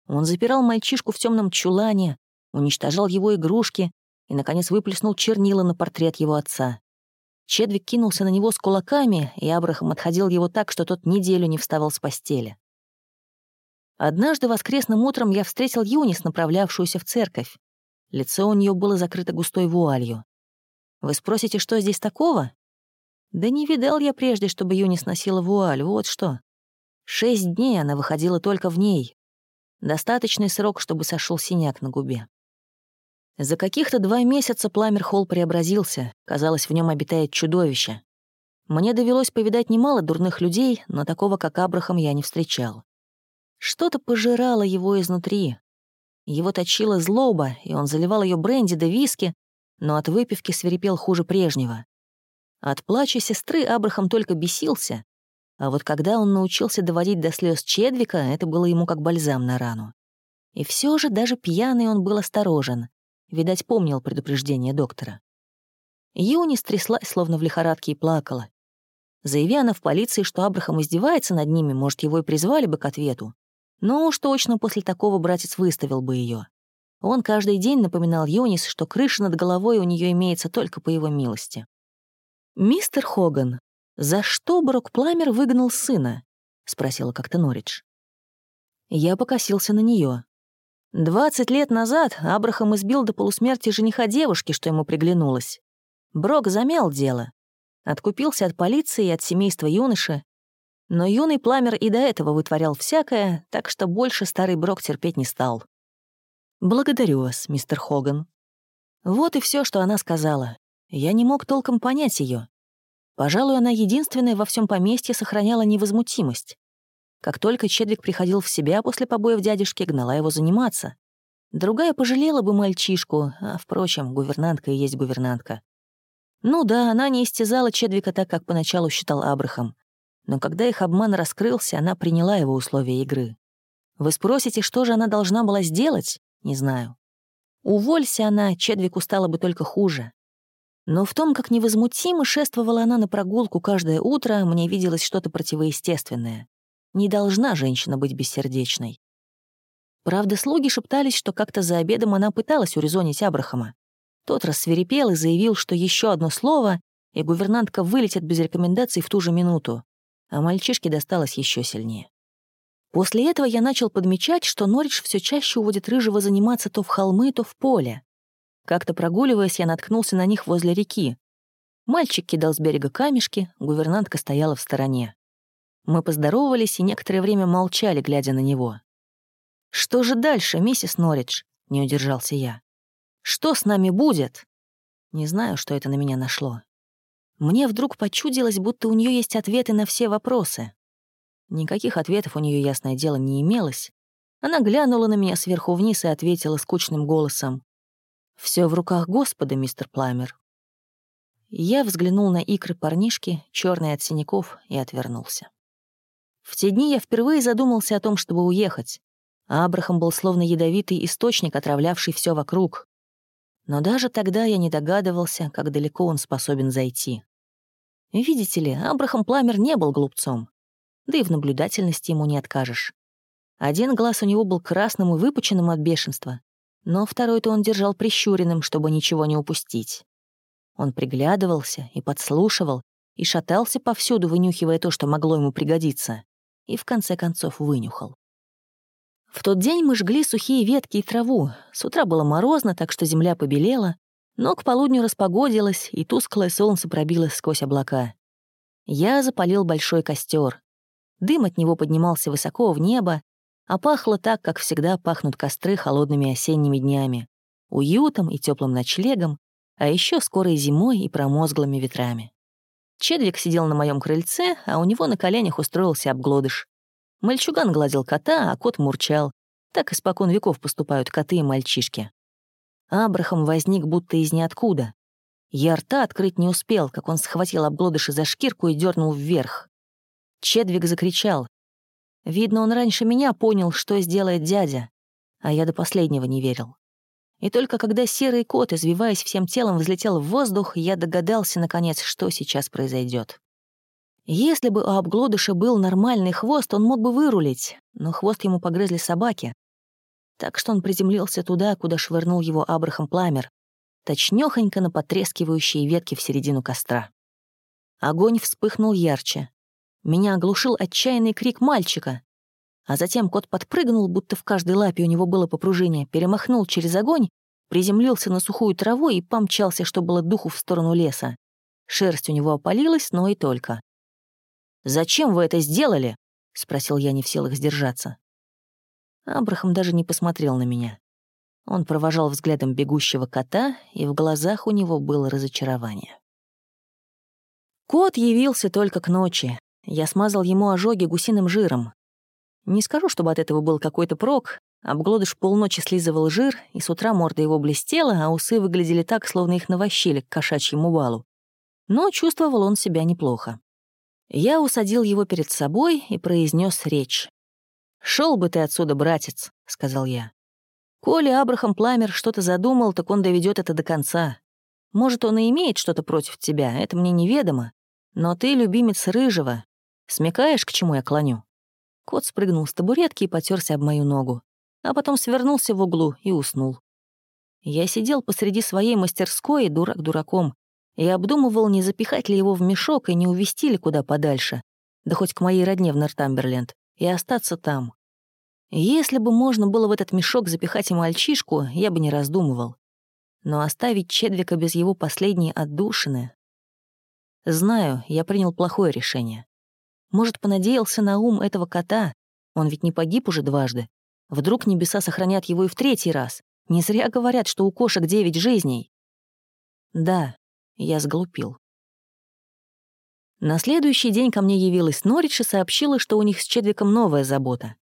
Он запирал мальчишку в темном чулане, уничтожал его игрушки и, наконец, выплеснул чернила на портрет его отца. Чедвик кинулся на него с кулаками, и Абрахам отходил его так, что тот неделю не вставал с постели. Однажды воскресным утром я встретил Юнис, направлявшуюся в церковь. Лицо у нее было закрыто густой вуалью. Вы спросите, что здесь такого? Да не видал я прежде, чтобы Юнис носила вуаль, вот что. Шесть дней она выходила только в ней. Достаточный срок, чтобы сошел синяк на губе. За каких-то два месяца Пламер Холл преобразился, казалось, в нем обитает чудовище. Мне довелось повидать немало дурных людей, но такого, как Абрахам, я не встречал. Что-то пожирало его изнутри. Его точила злоба, и он заливал ее бренди да виски, но от выпивки свирепел хуже прежнего. От плача сестры Абрахам только бесился, а вот когда он научился доводить до слез Чедвика, это было ему как бальзам на рану. И все же даже пьяный он был осторожен. Видать, помнил предупреждение доктора. Юни стряслась, словно в лихорадке, и плакала. Заявя она в полиции, что Абрахам издевается над ними, может, его и призвали бы к ответу. Но уж точно после такого братец выставил бы ее. Он каждый день напоминал Юнис, что крыша над головой у нее имеется только по его милости. «Мистер Хоган, за что Брок Пламер выгнал сына?» — спросила как-то Норридж. Я покосился на нее. Двадцать лет назад Абрахам избил до полусмерти жениха девушки, что ему приглянулось. Брок замял дело. Откупился от полиции и от семейства юноши. Но юный Пламер и до этого вытворял всякое, так что больше старый Брок терпеть не стал. «Благодарю вас, мистер Хоган». Вот и все, что она сказала. Я не мог толком понять ее. Пожалуй, она единственная во всем поместье сохраняла невозмутимость. Как только Чедвик приходил в себя после побоев дядюшки, гнала его заниматься. Другая пожалела бы мальчишку, а, впрочем, гувернантка и есть гувернантка. Ну да, она не истязала Чедвика так, как поначалу считал Абрахам. Но когда их обман раскрылся, она приняла его условия игры. Вы спросите, что же она должна была сделать? Не знаю. Уволься она, Чедвику стало бы только хуже. Но в том, как невозмутимо шествовала она на прогулку каждое утро, мне виделось что-то противоестественное. Не должна женщина быть бессердечной. Правда, слуги шептались, что как-то за обедом она пыталась урезонить Абрахама. Тот рассверепел и заявил, что еще одно слово, и гувернантка вылетит без рекомендаций в ту же минуту, а мальчишке досталось еще сильнее. После этого я начал подмечать, что Норридж все чаще уводит Рыжего заниматься то в холмы, то в поле. Как-то прогуливаясь, я наткнулся на них возле реки. Мальчик кидал с берега камешки, гувернантка стояла в стороне. Мы поздоровались и некоторое время молчали, глядя на него. «Что же дальше, миссис Норридж?» — не удержался я. «Что с нами будет?» Не знаю, что это на меня нашло. Мне вдруг почудилось, будто у нее есть ответы на все вопросы. Никаких ответов у нее ясное дело, не имелось. Она глянула на меня сверху вниз и ответила скучным голосом. Все в руках Господа, мистер Пламер». Я взглянул на икры парнишки, черные от синяков, и отвернулся. В те дни я впервые задумался о том, чтобы уехать. Абрахам был словно ядовитый источник, отравлявший все вокруг. Но даже тогда я не догадывался, как далеко он способен зайти. Видите ли, Абрахам Пламер не был глупцом. Да и в наблюдательности ему не откажешь. Один глаз у него был красным и выпученным от бешенства, но второй-то он держал прищуренным, чтобы ничего не упустить. Он приглядывался и подслушивал, и шатался повсюду, вынюхивая то, что могло ему пригодиться, и в конце концов вынюхал. В тот день мы жгли сухие ветки и траву. С утра было морозно, так что земля побелела, но к полудню распогодилось, и тусклое солнце пробилось сквозь облака. Я запалил большой костер. Дым от него поднимался высоко в небо, а пахло так, как всегда пахнут костры холодными осенними днями, уютом и теплым ночлегом, а еще скорой зимой и промозглыми ветрами. Чедвик сидел на моем крыльце, а у него на коленях устроился обглодыш. Мальчуган гладил кота, а кот мурчал. Так испокон веков поступают коты и мальчишки. Абрахам возник будто из ниоткуда. Я рта открыть не успел, как он схватил обглодыша за шкирку и дернул вверх. Чедвик закричал. Видно, он раньше меня понял, что сделает дядя, а я до последнего не верил. И только когда серый кот, извиваясь всем телом, взлетел в воздух, я догадался, наконец, что сейчас произойдет. Если бы у обглодыша был нормальный хвост, он мог бы вырулить, но хвост ему погрызли собаки. Так что он приземлился туда, куда швырнул его Абрахам Пламер, точнёхонько на потрескивающие ветки в середину костра. Огонь вспыхнул ярче. Меня оглушил отчаянный крик мальчика. А затем кот подпрыгнул, будто в каждой лапе у него было по пружине, перемахнул через огонь, приземлился на сухую траву и помчался, что было духу, в сторону леса. Шерсть у него опалилась, но и только. «Зачем вы это сделали?» — спросил я, не в силах сдержаться. Абрахам даже не посмотрел на меня. Он провожал взглядом бегущего кота, и в глазах у него было разочарование. Кот явился только к ночи. Я смазал ему ожоги гусиным жиром. Не скажу, чтобы от этого был какой-то прок. Обглодыш полночи слизывал жир, и с утра морда его блестела, а усы выглядели так, словно их навощили к кошачьему балу. Но чувствовал он себя неплохо. Я усадил его перед собой и произнес речь. «Шел бы ты отсюда, братец», — сказал я. «Коли Абрахам Пламер что-то задумал, так он доведет это до конца. Может, он и имеет что-то против тебя, это мне неведомо. Но ты любимец Рыжего. Смекаешь, к чему я клоню?» Кот спрыгнул с табуретки и потерся об мою ногу, а потом свернулся в углу и уснул. Я сидел посреди своей мастерской, дурак дураком, и обдумывал, не запихать ли его в мешок и не увезти ли куда подальше, да хоть к моей родне в Нортамберленд, и остаться там. Если бы можно было в этот мешок запихать и мальчишку, я бы не раздумывал. Но оставить Чедвика без его последней отдушины... Знаю, я принял плохое решение. Может, понадеялся на ум этого кота? Он ведь не погиб уже дважды. Вдруг небеса сохранят его и в третий раз. Не зря говорят, что у кошек девять жизней. Да, я сглупил. На следующий день ко мне явилась Норридж и сообщила, что у них с Чедвиком новая забота.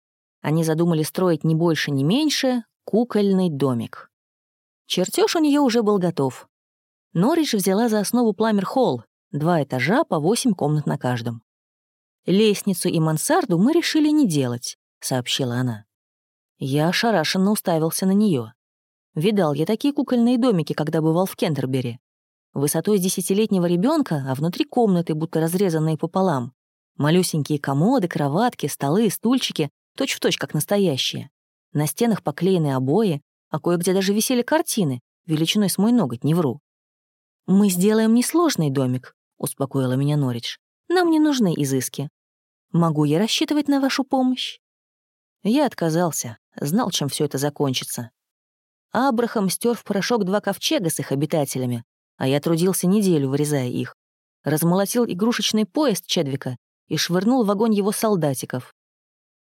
Они задумали строить не больше, не меньше кукольный домик. Чертеж у нее уже был готов. Норридж взяла за основу Пламер-холл, два этажа по восемь комнат на каждом. «Лестницу и мансарду мы решили не делать», — сообщила она. Я ошарашенно уставился на нее. Видал я такие кукольные домики, когда бывал в Кентербери высотой десятилетнего ребенка, а внутри комнаты, будто разрезанные пополам. Малюсенькие комоды, кроватки, столы стульчики, точь-в-точь, точь, как настоящие. На стенах поклеены обои, а кое-где даже висели картины, величиной с мой ноготь, не вру. «Мы сделаем несложный домик», — успокоила меня Норридж. «Нам не нужны изыски. Могу я рассчитывать на вашу помощь?» Я отказался, знал, чем все это закончится. Абрахам стер в порошок два ковчега с их обитателями, а я трудился неделю, вырезая их. Размолотил игрушечный поезд Чедвика и швырнул в огонь его солдатиков.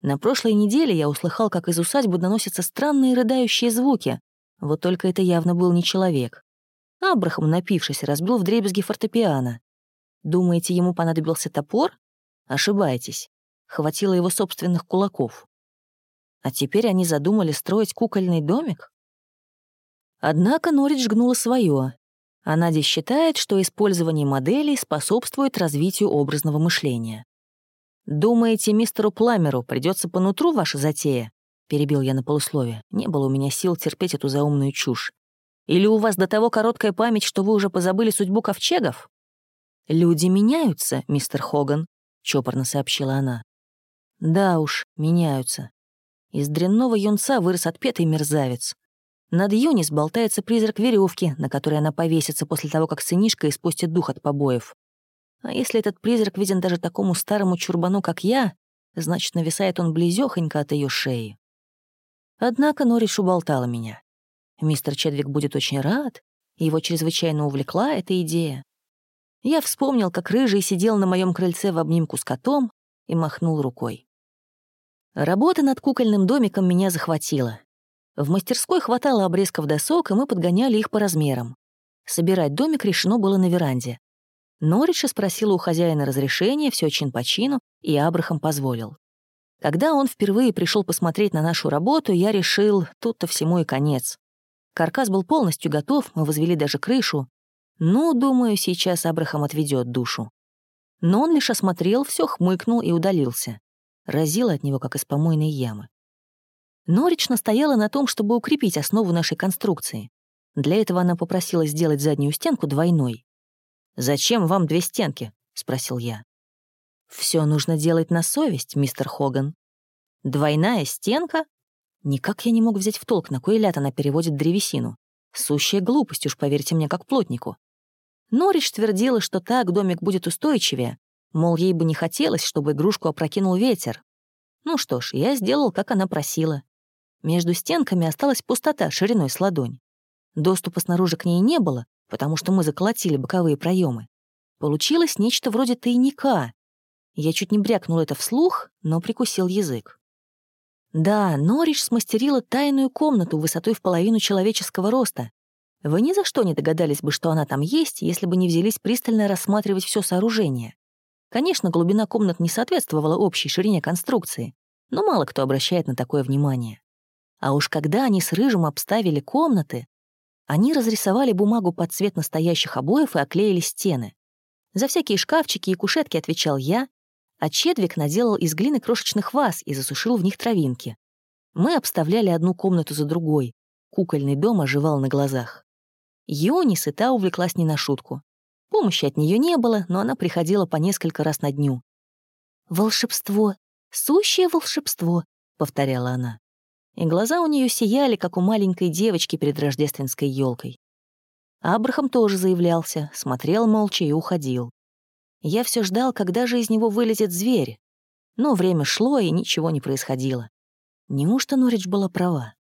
На прошлой неделе я услыхал, как из усадьбы доносятся странные рыдающие звуки. Вот только это явно был не человек. Абрахам, напившись, разбил вдребезги фортепиано. Думаете, ему понадобился топор? Ошибаетесь. Хватило его собственных кулаков. А теперь они задумали строить кукольный домик? Однако Норридж гнула свое. Она здесь считает, что использование моделей способствует развитию образного мышления. «Думаете, мистеру Пламеру придется по нутру ваша затея?» — перебил я на полусловие. Не было у меня сил терпеть эту заумную чушь. «Или у вас до того короткая память, что вы уже позабыли судьбу ковчегов?» «Люди меняются, мистер Хоган», — чопорно сообщила она. «Да уж, меняются. Из дрянного юнца вырос отпетый мерзавец. Над Юнис болтается призрак веревки, на которой она повесится после того, как сынишка испустит дух от побоев. А если этот призрак виден даже такому старому чурбану, как я, значит, нависает он близёхонько от ее шеи. Однако Норриш уболтала меня. Мистер Чедвик будет очень рад, его чрезвычайно увлекла эта идея. Я вспомнил, как Рыжий сидел на моем крыльце в обнимку с котом и махнул рукой. Работа над кукольным домиком меня захватила. В мастерской хватало обрезков досок, и мы подгоняли их по размерам. Собирать домик решено было на веранде. Норриша спросила у хозяина разрешения, все чин по чину, и Абрахам позволил. Когда он впервые пришел посмотреть на нашу работу, я решил, тут-то всему и конец. Каркас был полностью готов, мы возвели даже крышу. Ну, думаю, сейчас Абрахам отведет душу. Но он лишь осмотрел все, хмыкнул и удалился. Разило от него, как из помойной ямы. Норрич настояла на том, чтобы укрепить основу нашей конструкции. Для этого она попросила сделать заднюю стенку двойной. «Зачем вам две стенки?» — спросил я. Все нужно делать на совесть, мистер Хоган. Двойная стенка? Никак я не мог взять в толк, на кой ляд она переводит древесину. Сущая глупость, уж поверьте мне, как плотнику. Норрич твердила, что так домик будет устойчивее, мол, ей бы не хотелось, чтобы игрушку опрокинул ветер. Ну что ж, я сделал, как она просила. Между стенками осталась пустота шириной с ладонь. Доступа снаружи к ней не было, потому что мы заколотили боковые проемы. Получилось нечто вроде тайника. Я чуть не брякнул это вслух, но прикусил язык. Да, Норриш смастерила тайную комнату высотой в половину человеческого роста. Вы ни за что не догадались бы, что она там есть, если бы не взялись пристально рассматривать все сооружение. Конечно, глубина комнат не соответствовала общей ширине конструкции, но мало кто обращает на такое внимание. А уж когда они с Рыжим обставили комнаты, они разрисовали бумагу под цвет настоящих обоев и оклеили стены. За всякие шкафчики и кушетки отвечал я, а Чедвик наделал из глины крошечных ваз и засушил в них травинки. Мы обставляли одну комнату за другой. Кукольный дом оживал на глазах. Юнис и та увлеклась не на шутку. Помощи от нее не было, но она приходила по несколько раз на дню. «Волшебство! Сущее волшебство!» — повторяла она и глаза у нее сияли, как у маленькой девочки перед рождественской елкой. Абрахам тоже заявлялся, смотрел молча и уходил. Я все ждал, когда же из него вылезет зверь. Но время шло, и ничего не происходило. Неужто Норридж была права?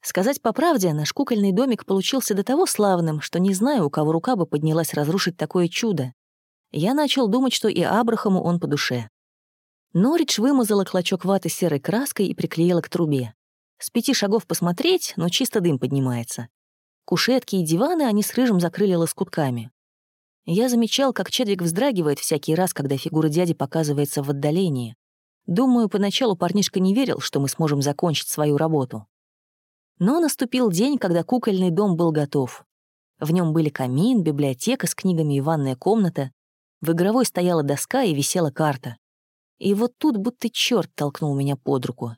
Сказать по правде, наш кукольный домик получился до того славным, что не знаю, у кого рука бы поднялась разрушить такое чудо. Я начал думать, что и Абрахаму он по душе. Норридж вымазала клочок ваты серой краской и приклеила к трубе. С пяти шагов посмотреть, но чисто дым поднимается. Кушетки и диваны они с рыжим закрыли лоскутками. Я замечал, как Чедвик вздрагивает всякий раз, когда фигура дяди показывается в отдалении. Думаю, поначалу парнишка не верил, что мы сможем закончить свою работу. Но наступил день, когда кукольный дом был готов. В нем были камин, библиотека с книгами и ванная комната. В игровой стояла доска и висела карта. И вот тут будто черт толкнул меня под руку.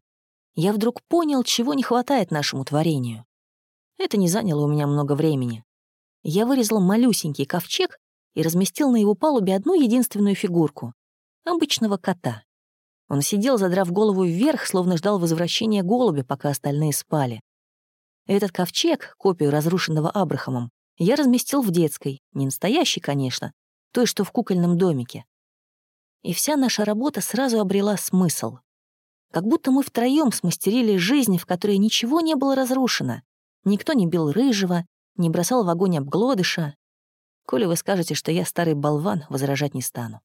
Я вдруг понял, чего не хватает нашему творению. Это не заняло у меня много времени. Я вырезал малюсенький ковчег и разместил на его палубе одну единственную фигурку. Обычного кота. Он сидел, задрав голову вверх, словно ждал возвращения голубя, пока остальные спали. Этот ковчег, копию разрушенного Абрахамом, я разместил в детской, не настоящей, конечно, той, что в кукольном домике. И вся наша работа сразу обрела смысл. Как будто мы втроем смастерили жизнь, в которой ничего не было разрушено. Никто не бил рыжего, не бросал в огонь обглодыша. Коли вы скажете, что я старый болван, возражать не стану.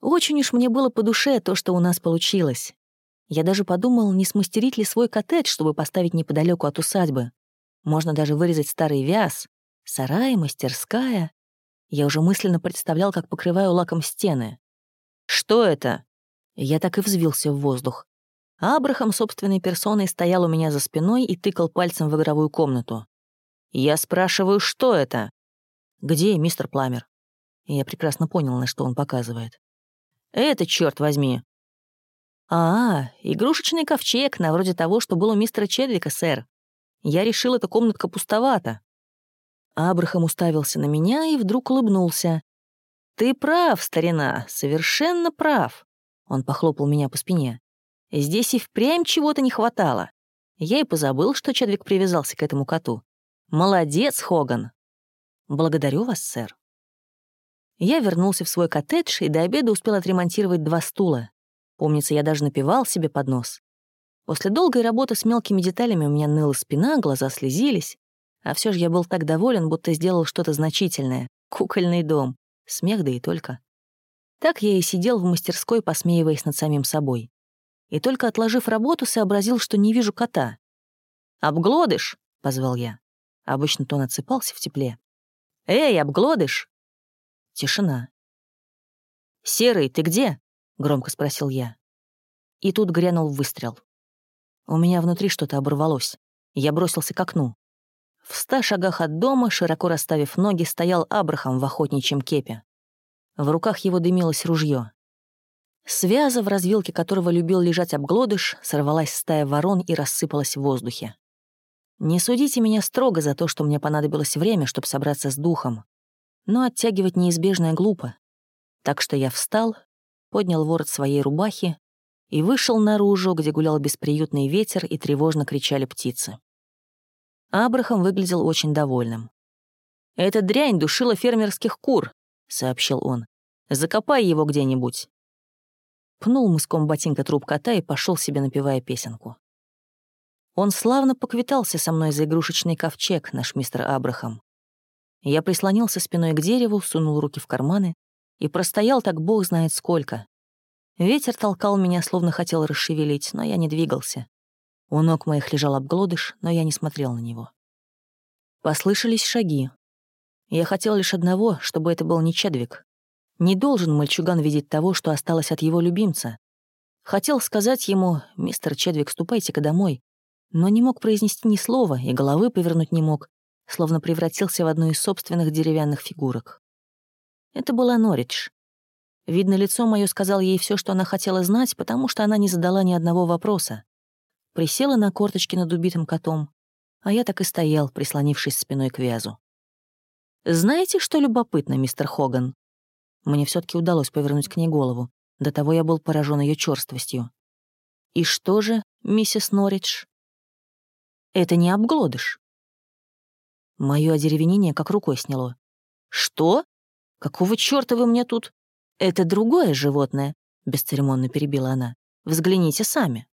Очень уж мне было по душе то, что у нас получилось. Я даже подумал, не смастерить ли свой коттедж, чтобы поставить неподалеку от усадьбы. Можно даже вырезать старый вяз, сарай, мастерская. Я уже мысленно представлял, как покрываю лаком стены. «Что это?» Я так и взвился в воздух. Абрахам собственной персоной стоял у меня за спиной и тыкал пальцем в игровую комнату. «Я спрашиваю, что это?» «Где мистер Пламер?» Я прекрасно понял, на что он показывает. Это, черт возьми. А, игрушечный ковчег, на вроде того, что был у мистера Чедвика, сэр. Я решил, эта комнатка пустовата. Абрахам уставился на меня и вдруг улыбнулся. «Ты прав, старина, совершенно прав». Он похлопал меня по спине. «Здесь и впрямь чего-то не хватало. Я и позабыл, что Чедвик привязался к этому коту. Молодец, Хоган!» «Благодарю вас, сэр». Я вернулся в свой коттедж и до обеда успел отремонтировать два стула. Помнится, я даже напивал себе под нос. После долгой работы с мелкими деталями у меня ныла спина, глаза слезились. А все же я был так доволен, будто сделал что-то значительное. Кукольный дом. Смех да и только. Так я и сидел в мастерской, посмеиваясь над самим собой. И только отложив работу, сообразил, что не вижу кота. «Обглодыш!» — позвал я. Обычно тон отсыпался в тепле. «Эй, обглодыш!» Тишина. «Серый, ты где?» — громко спросил я. И тут грянул выстрел. У меня внутри что-то оборвалось. Я бросился к окну. В ста шагах от дома, широко расставив ноги, стоял Абрахам в охотничьем кепе. В руках его дымилось ружье. Связа, в развилке которого любил лежать обглодыш, сорвалась стая ворон и рассыпалась в воздухе. Не судите меня строго за то, что мне понадобилось время, чтобы собраться с духом но оттягивать неизбежное глупо. Так что я встал, поднял ворот своей рубахи и вышел наружу, где гулял бесприютный ветер и тревожно кричали птицы. Абрахам выглядел очень довольным. «Эта дрянь душила фермерских кур», — сообщил он. «Закопай его где-нибудь». Пнул мыском ботинка труп кота и пошел себе, напевая песенку. Он славно поквитался со мной за игрушечный ковчег, наш мистер Абрахам. Я прислонился спиной к дереву, сунул руки в карманы и простоял так бог знает сколько. Ветер толкал меня, словно хотел расшевелить, но я не двигался. У ног моих лежал обглодыш, но я не смотрел на него. Послышались шаги. Я хотел лишь одного, чтобы это был не Чедвик. Не должен мальчуган видеть того, что осталось от его любимца. Хотел сказать ему, «Мистер Чедвик, ступайте-ка домой», но не мог произнести ни слова и головы повернуть не мог, словно превратился в одну из собственных деревянных фигурок. Это была Норридж. Видно, лицо мое сказал ей все, что она хотела знать, потому что она не задала ни одного вопроса. Присела на корточки над убитым котом, а я так и стоял, прислонившись спиной к вязу. «Знаете, что любопытно, мистер Хоган?» Мне все таки удалось повернуть к ней голову. До того я был поражен ее черствостью. «И что же, миссис Норридж?» «Это не обглодыш. Моё одеревенение как рукой сняло. «Что? Какого чёрта вы мне тут?» «Это другое животное», — бесцеремонно перебила она. «Взгляните сами».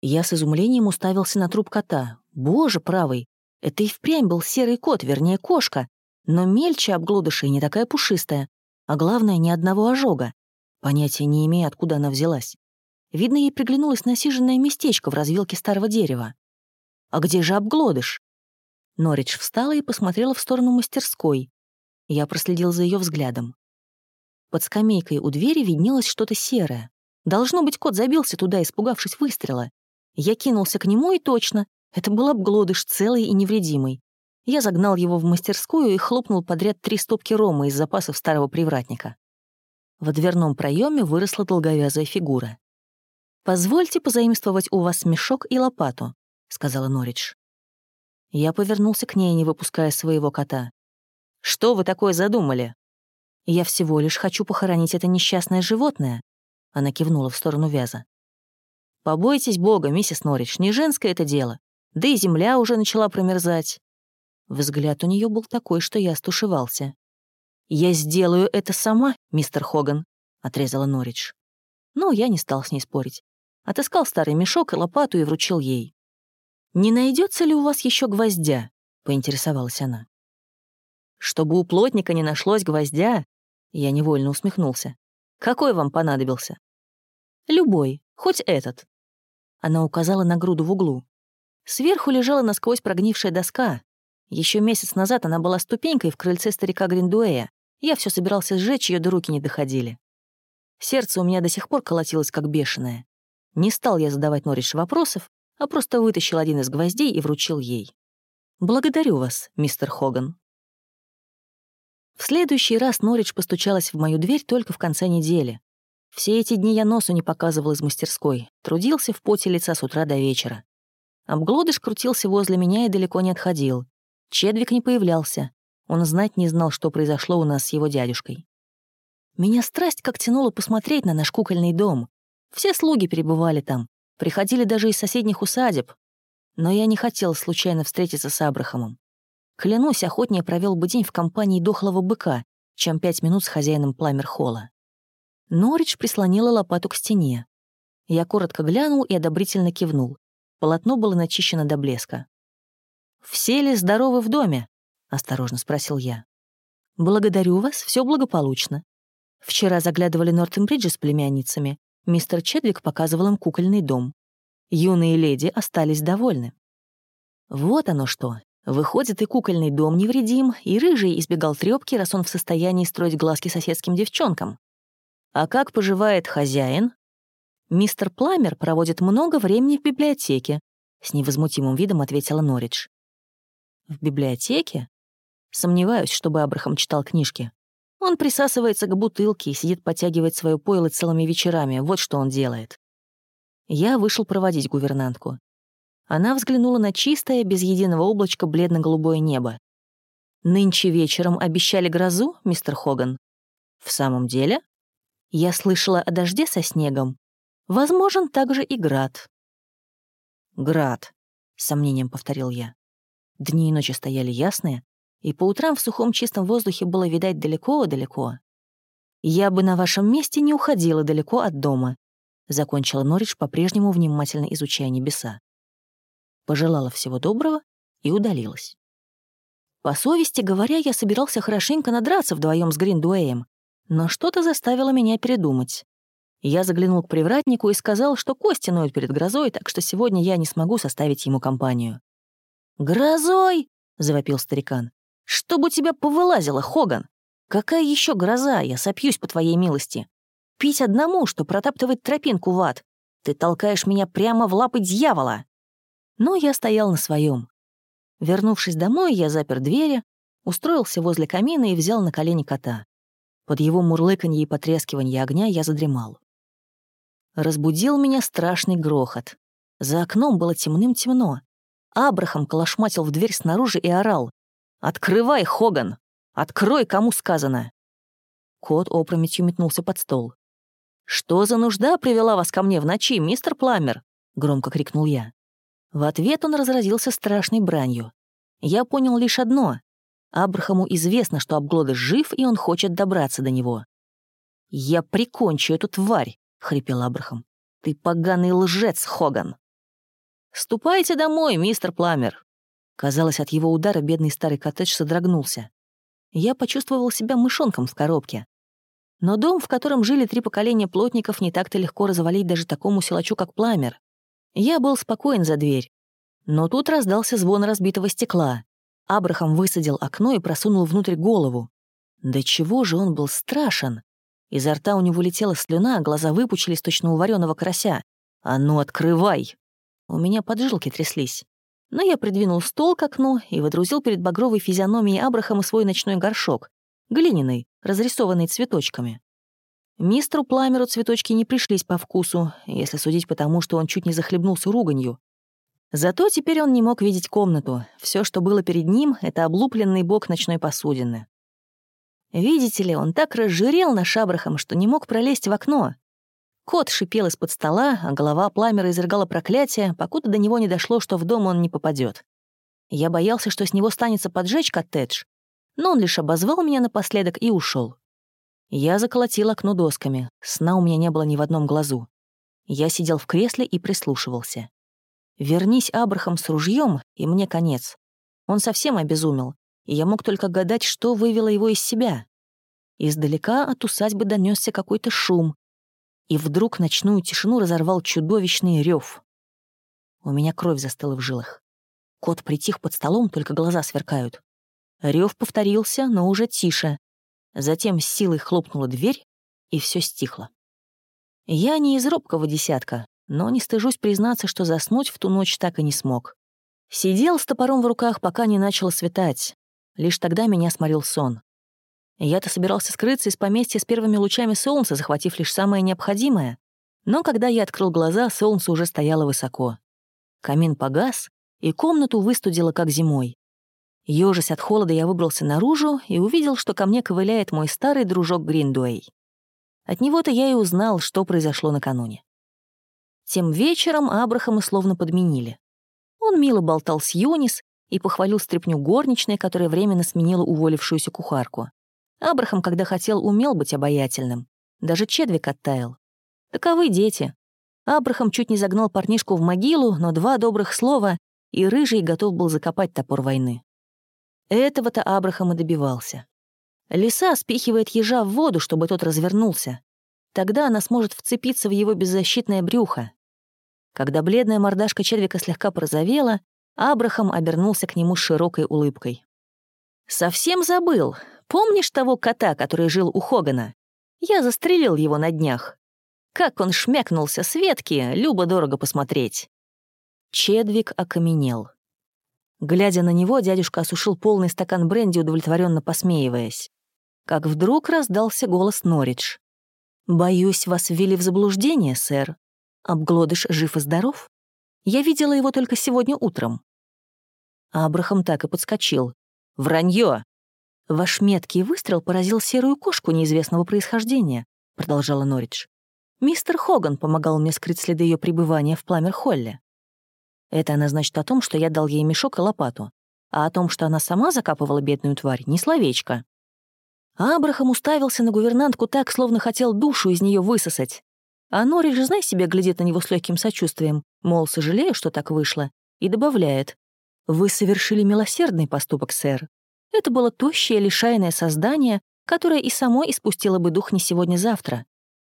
Я с изумлением уставился на труп кота. Боже правый, это и впрямь был серый кот, вернее, кошка, но мельче обглодышей не такая пушистая, а главное, ни одного ожога. Понятия не имея, откуда она взялась. Видно, ей приглянулось насиженное местечко в развилке старого дерева. А где же обглодыш? Норридж встала и посмотрела в сторону мастерской. Я проследил за ее взглядом. Под скамейкой у двери виднелось что-то серое. Должно быть, кот забился туда, испугавшись выстрела. Я кинулся к нему, и точно. Это был обглодыш, целый и невредимый. Я загнал его в мастерскую и хлопнул подряд три стопки рома из запасов старого привратника. В дверном проеме выросла долговязая фигура. «Позвольте позаимствовать у вас мешок и лопату», — сказала Норридж. Я повернулся к ней, не выпуская своего кота. «Что вы такое задумали?» «Я всего лишь хочу похоронить это несчастное животное», Она кивнула в сторону вяза. «Побойтесь Бога, миссис Норридж, не женское это дело. Да и земля уже начала промерзать». Взгляд у нее был такой, что я стушевался. «Я сделаю это сама, мистер Хоган», — отрезала Норридж. Но я не стал с ней спорить. Отыскал старый мешок и лопату и вручил ей. «Не найдется ли у вас еще гвоздя?» — поинтересовалась она. «Чтобы у плотника не нашлось гвоздя?» Я невольно усмехнулся. «Какой вам понадобился?» «Любой, хоть этот». Она указала на груду в углу. Сверху лежала насквозь прогнившая доска. Еще месяц назад она была ступенькой в крыльце старика Гриндуэя. Я все собирался сжечь, ее до руки не доходили. Сердце у меня до сих пор колотилось, как бешеное. Не стал я задавать Норридж вопросов, а просто вытащил один из гвоздей и вручил ей. «Благодарю вас, мистер Хоган». В следующий раз Норридж постучалась в мою дверь только в конце недели. Все эти дни я носу не показывал из мастерской, трудился в поте лица с утра до вечера. Обглодыш крутился возле меня и далеко не отходил. Чедвик не появлялся. Он знать не знал, что произошло у нас с его дядюшкой. Меня страсть как тянуло посмотреть на наш кукольный дом. Все слуги перебывали там, приходили даже из соседних усадеб. Но я не хотел случайно встретиться с Абрахамом. Клянусь, охотнее провел бы день в компании дохлого быка, чем пять минут с хозяином Пламер-холла. Норридж прислонила лопату к стене. Я коротко глянул и одобрительно кивнул. Полотно было начищено до блеска. «Все ли здоровы в доме?» — осторожно спросил я. «Благодарю вас, все благополучно. Вчера заглядывали Нортенбриджи с племянницами. Мистер Чедвик показывал им кукольный дом. Юные леди остались довольны. Вот оно что. Выходит, и кукольный дом невредим, и рыжий избегал трёпки, раз он в состоянии строить глазки соседским девчонкам. А как поживает хозяин? Мистер Пламер проводит много времени в библиотеке, с невозмутимым видом ответила Норридж. В библиотеке? Сомневаюсь, чтобы Абрахам читал книжки. Он присасывается к бутылке и сидит подтягивать свое пойло целыми вечерами. Вот что он делает. Я вышел проводить гувернантку. Она взглянула на чистое, без единого облачка, бледно-голубое небо. «Нынче вечером обещали грозу, мистер Хоган?» «В самом деле?» «Я слышала о дожде со снегом. Возможен также и град». «Град», — с сомнением повторил я. Дни и ночи стояли ясные, и по утрам в сухом чистом воздухе было видать далеко-далеко. «Я бы на вашем месте не уходила далеко от дома», — закончила Норридж, по-прежнему внимательно изучая небеса. Пожелала всего доброго и удалилась. По совести говоря, я собирался хорошенько надраться вдвоем с Гриндуэем, но что-то заставило меня передумать. Я заглянул к привратнику и сказал, что кости ноют перед грозой, так что сегодня я не смогу составить ему компанию. «Грозой!» — завопил старикан. Чтобы у тебя повылазило, Хоган? Какая еще гроза, я сопьюсь по твоей милости. Пить одному, что протаптывать тропинку в ад. Ты толкаешь меня прямо в лапы дьявола. Но я стоял на своем. Вернувшись домой, я запер двери, устроился возле камина и взял на колени кота. Под его мурлыканье и потрескивание огня я задремал. Разбудил меня страшный грохот. За окном было темным-темно. Абрахам колошматил в дверь снаружи и орал. «Открывай, Хоган! Открой, кому сказано!» Кот опрометью метнулся под стол. «Что за нужда привела вас ко мне в ночи, мистер Пламер?» — громко крикнул я. В ответ он разразился страшной бранью. Я понял лишь одно. Абрахаму известно, что Обглодыш жив, и он хочет добраться до него. «Я прикончу эту тварь!» — хрипел Абрахам. «Ты поганый лжец, Хоган!» «Ступайте домой, мистер Пламер!» Казалось, от его удара бедный старый коттедж содрогнулся. Я почувствовал себя мышонком в коробке. Но дом, в котором жили три поколения плотников, не так-то легко развалить даже такому силачу, как Пламер. Я был спокоен за дверь. Но тут раздался звон разбитого стекла. Абрахам высадил окно и просунул внутрь голову. Да чего же он был страшен! Изо рта у него летела слюна, а глаза выпучились точно у вареного карася. «А ну, открывай!» У меня поджилки тряслись. Но я придвинул стол к окну и водрузил перед багровой физиономией Абрахама свой ночной горшок, глиняный, разрисованный цветочками. Мистеру Пламеру цветочки не пришлись по вкусу, если судить по тому, что он чуть не захлебнулся руганью. Зато теперь он не мог видеть комнату. Все, что было перед ним, — это облупленный бок ночной посудины. Видите ли, он так разжирел наш Абрахам, что не мог пролезть в окно. Кот шипел из-под стола, а голова Пламера изрыгала проклятие, покуда до него не дошло, что в дом он не попадет. Я боялся, что с него станется поджечь коттедж, но он лишь обозвал меня напоследок и ушел. Я заколотил окно досками, сна у меня не было ни в одном глазу. Я сидел в кресле и прислушивался. Вернись Абрахам с ружьем, и мне конец. Он совсем обезумел, и я мог только гадать, что вывело его из себя. Издалека от усадьбы донесся какой-то шум, и вдруг ночную тишину разорвал чудовищный рев. У меня кровь застыла в жилах. Кот притих под столом, только глаза сверкают. Рев повторился, но уже тише. Затем с силой хлопнула дверь, и все стихло. Я не из робкого десятка, но не стыжусь признаться, что заснуть в ту ночь так и не смог. Сидел с топором в руках, пока не начало светать. Лишь тогда меня сморил сон. Я-то собирался скрыться из поместья с первыми лучами солнца, захватив лишь самое необходимое. Но когда я открыл глаза, солнце уже стояло высоко. Камин погас, и комнату выстудило, как зимой. Ёжась от холода, я выбрался наружу и увидел, что ко мне ковыляет мой старый дружок Гриндуэй. От него-то я и узнал, что произошло накануне. Тем вечером Абрахама словно подменили. Он мило болтал с Юнис и похвалил стряпню горничной, которая временно сменила уволившуюся кухарку. Абрахам, когда хотел, умел быть обаятельным. Даже Чедвик оттаял. Таковы дети. Абрахам чуть не загнал парнишку в могилу, но два добрых слова, и Рыжий готов был закопать топор войны. Этого-то Абрахам и добивался. Лиса спихивает ежа в воду, чтобы тот развернулся. Тогда она сможет вцепиться в его беззащитное брюхо. Когда бледная мордашка Чедвика слегка порозовела, Абрахам обернулся к нему с широкой улыбкой. «Совсем забыл. Помнишь того кота, который жил у Хогана? Я застрелил его на днях. Как он шмякнулся с ветки, любо-дорого посмотреть». Чедвик окаменел. Глядя на него, дядюшка осушил полный стакан бренди, удовлетворенно посмеиваясь. Как вдруг раздался голос Норридж. «Боюсь, вас ввели в заблуждение, сэр. Обглодыш жив и здоров? Я видела его только сегодня утром». Абрахам так и подскочил. «Вранье!» «Ваш меткий выстрел поразил серую кошку неизвестного происхождения», — продолжала Норридж. «Мистер Хоган помогал мне скрыть следы ее пребывания в Пламер-Холле. Это она значит о том, что я дал ей мешок и лопату. А о том, что она сама закапывала бедную тварь, ни словечко. Абрахам уставился на гувернантку так, словно хотел душу из нее высосать. А Нори же, знай себе, глядит на него с легким сочувствием, мол, сожалею, что так вышло, и добавляет. «Вы совершили милосердный поступок, сэр. Это было тощее, лишайное создание, которое и само испустило бы дух не сегодня-завтра.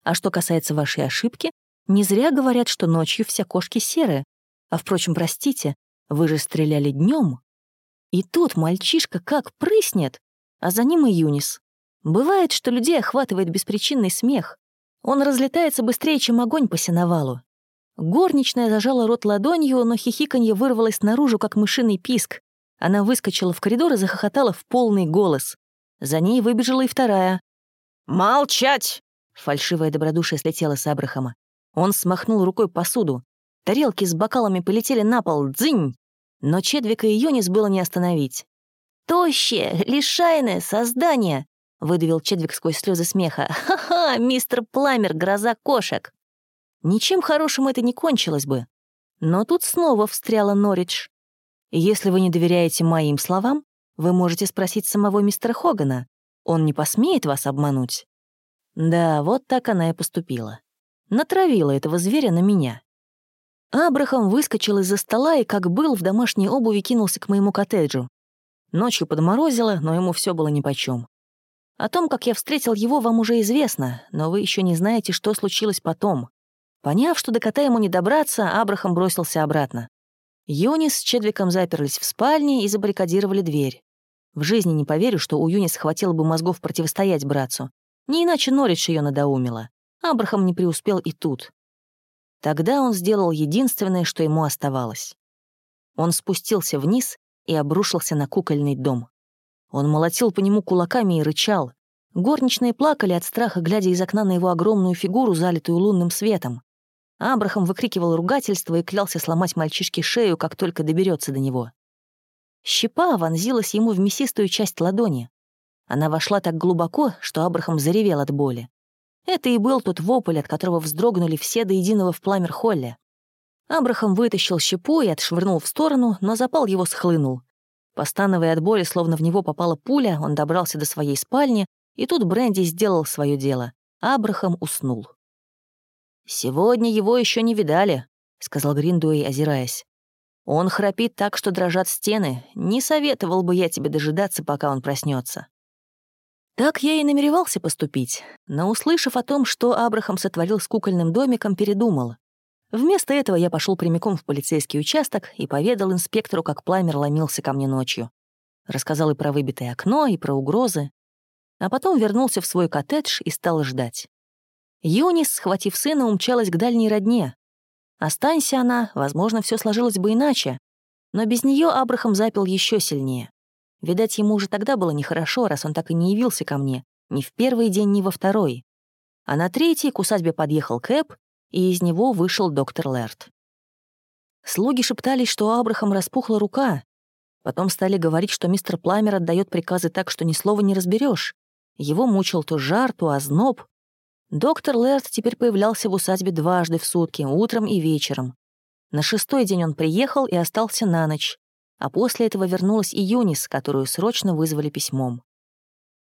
А что касается вашей ошибки, не зря говорят, что ночью все кошки серые, а, впрочем, простите, вы же стреляли днем. И тут мальчишка как прыснет, а за ним и Юнис. Бывает, что людей охватывает беспричинный смех. Он разлетается быстрее, чем огонь по сеновалу. Горничная зажала рот ладонью, но хихиканье вырвалось наружу, как мышиный писк. Она выскочила в коридор и захохотала в полный голос. За ней выбежала и вторая. «Молчать!» — фальшивое добродушие слетело с Абрахама. Он смахнул рукой посуду. Тарелки с бокалами полетели на пол, дзынь! Но Чедвика и Юнис было не остановить. «Тощее, лишайное создание!» — выдавил Чедвик сквозь слезы смеха. «Ха-ха, мистер Пламер, гроза кошек!» Ничем хорошим это не кончилось бы. Но тут снова встряла Норридж. «Если вы не доверяете моим словам, вы можете спросить самого мистера Хогана. Он не посмеет вас обмануть». Да, вот так она и поступила. Натравила этого зверя на меня. Абрахам выскочил из-за стола и, как был, в домашней обуви кинулся к моему коттеджу. Ночью подморозило, но ему все было нипочем. О том, как я встретил его, вам уже известно, но вы еще не знаете, что случилось потом. Поняв, что до кота ему не добраться, Абрахам бросился обратно. Юнис с Чедвиком заперлись в спальне и забаррикадировали дверь. В жизни не поверю, что у Юнис хватило бы мозгов противостоять братцу. Не иначе Норридж ее надоумила. Абрахам не преуспел и тут. Тогда он сделал единственное, что ему оставалось. Он спустился вниз и обрушился на кукольный дом. Он молотил по нему кулаками и рычал. Горничные плакали от страха, глядя из окна на его огромную фигуру, залитую лунным светом. Абрахам выкрикивал ругательство и клялся сломать мальчишке шею, как только доберется до него. Щепа вонзилась ему в мясистую часть ладони. Она вошла так глубоко, что Абрахам заревел от боли. Это и был тот вопль, от которого вздрогнули все до единого в пламер-холле. Абрахам вытащил щепу и отшвырнул в сторону, но запал его схлынул. Постановая от боли, словно в него попала пуля, он добрался до своей спальни, и тут Бренди сделал свое дело. Абрахам уснул. «Сегодня его еще не видали», — сказал Гриндуэй, озираясь. «Он храпит так, что дрожат стены. Не советовал бы я тебе дожидаться, пока он проснется. Так я и намеревался поступить, но, услышав о том, что Абрахам сотворил с кукольным домиком, передумал. Вместо этого я пошел прямиком в полицейский участок и поведал инспектору, как пламер ломился ко мне ночью. Рассказал и про выбитое окно, и про угрозы. А потом вернулся в свой коттедж и стал ждать. Юнис, схватив сына, умчалась к дальней родне. Останься она, возможно, все сложилось бы иначе. Но без нее Абрахам запил еще сильнее. Видать, ему уже тогда было нехорошо, раз он так и не явился ко мне, ни в первый день, ни во второй. А на третий к усадьбе подъехал Кэп, и из него вышел доктор Лерт. Слуги шептались, что у Абрахам распухла рука. Потом стали говорить, что мистер Пламер отдает приказы так, что ни слова не разберешь. Его мучил то жар, то озноб. Доктор Лерт теперь появлялся в усадьбе дважды в сутки, утром и вечером. На шестой день он приехал и остался на ночь а после этого вернулась и Юнис, которую срочно вызвали письмом.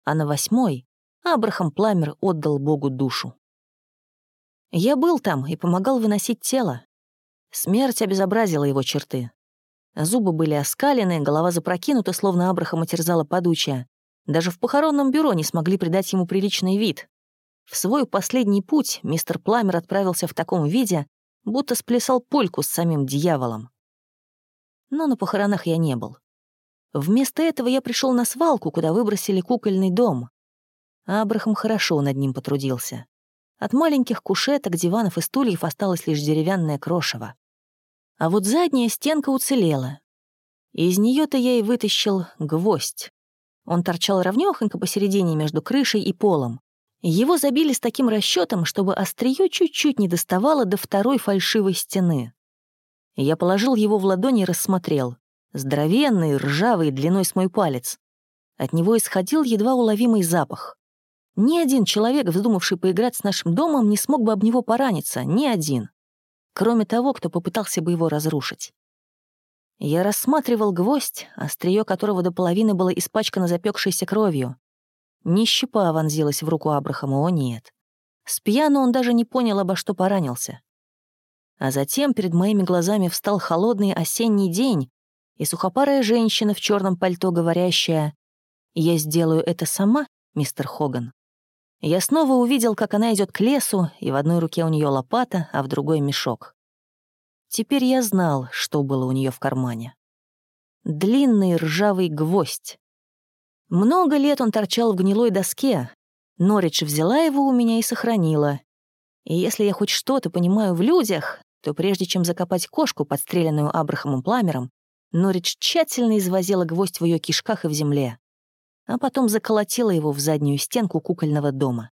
А на восьмой Абрахам Пламер отдал Богу душу. Я был там и помогал выносить тело. Смерть обезобразила его черты. Зубы были оскалены, голова запрокинута, словно Абрахама терзала подучая. Даже в похоронном бюро не смогли придать ему приличный вид. В свой последний путь мистер Пламер отправился в таком виде, будто сплясал польку с самим дьяволом но на похоронах я не был. Вместо этого я пришел на свалку, куда выбросили кукольный дом. Абрахам хорошо над ним потрудился. От маленьких кушеток, диванов и стульев осталось лишь деревянное крошево. А вот задняя стенка уцелела. Из нее то я и вытащил гвоздь. Он торчал ровнёхонько посередине между крышей и полом. Его забили с таким расчетом, чтобы острие чуть-чуть не доставало до второй фальшивой стены. Я положил его в ладони и рассмотрел. Здоровенный, ржавый, длиной с мой палец. От него исходил едва уловимый запах. Ни один человек, вздумавший поиграть с нашим домом, не смог бы об него пораниться, ни один. Кроме того, кто попытался бы его разрушить. Я рассматривал гвоздь, острие которого до половины было испачкано запекшейся кровью. Ни щепа вонзилась в руку Абрахама, о нет. С пьяну он даже не понял, обо что поранился. А затем перед моими глазами встал холодный осенний день, и сухопарая женщина в черном пальто, говорящая «Я сделаю это сама, мистер Хоган». Я снова увидел, как она идет к лесу, и в одной руке у нее лопата, а в другой — мешок. Теперь я знал, что было у нее в кармане. Длинный ржавый гвоздь. Много лет он торчал в гнилой доске. Норридж взяла его у меня и сохранила. И если я хоть что-то понимаю в людях, то прежде чем закопать кошку, подстреленную Абрахамом Пламером, Норридж тщательно извозила гвоздь в ее кишках и в земле, а потом заколотила его в заднюю стенку кукольного дома.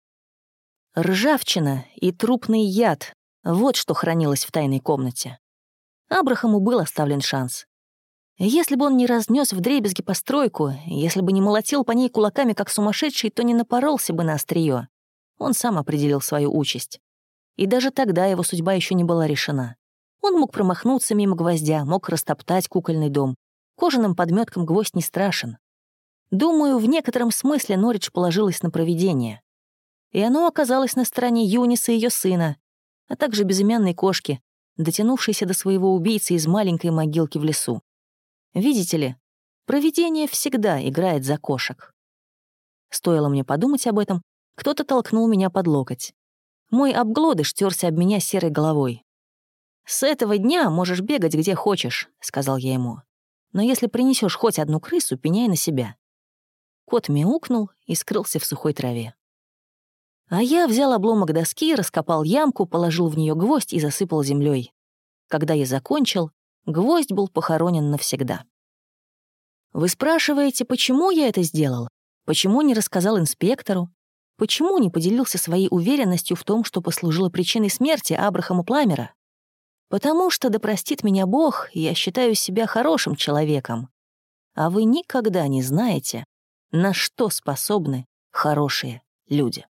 Ржавчина и трупный яд — вот что хранилось в тайной комнате. Абрахаму был оставлен шанс. Если бы он не разнес в дребезги постройку, если бы не молотил по ней кулаками, как сумасшедший, то не напоролся бы на острие. Он сам определил свою участь. И даже тогда его судьба еще не была решена. Он мог промахнуться мимо гвоздя, мог растоптать кукольный дом. Кожаным подметкам гвоздь не страшен. Думаю, в некотором смысле Норридж положилась на провидение. И оно оказалось на стороне Юниса и ее сына, а также безымянной кошки, дотянувшейся до своего убийцы из маленькой могилки в лесу. Видите ли, провидение всегда играет за кошек. Стоило мне подумать об этом, кто-то толкнул меня под локоть. Мой обглодыш терся об меня серой головой. «С этого дня можешь бегать где хочешь», — сказал я ему. «Но если принесешь хоть одну крысу, пеняй на себя». Кот мяукнул и скрылся в сухой траве. А я взял обломок доски, раскопал ямку, положил в нее гвоздь и засыпал землей. Когда я закончил, гвоздь был похоронен навсегда. Вы спрашиваете, почему я это сделал? Почему не рассказал инспектору? Почему не поделился своей уверенностью в том, что послужило причиной смерти Абрахама Пламера? Потому что, да простит меня Бог, я считаю себя хорошим человеком. А вы никогда не знаете, на что способны хорошие люди.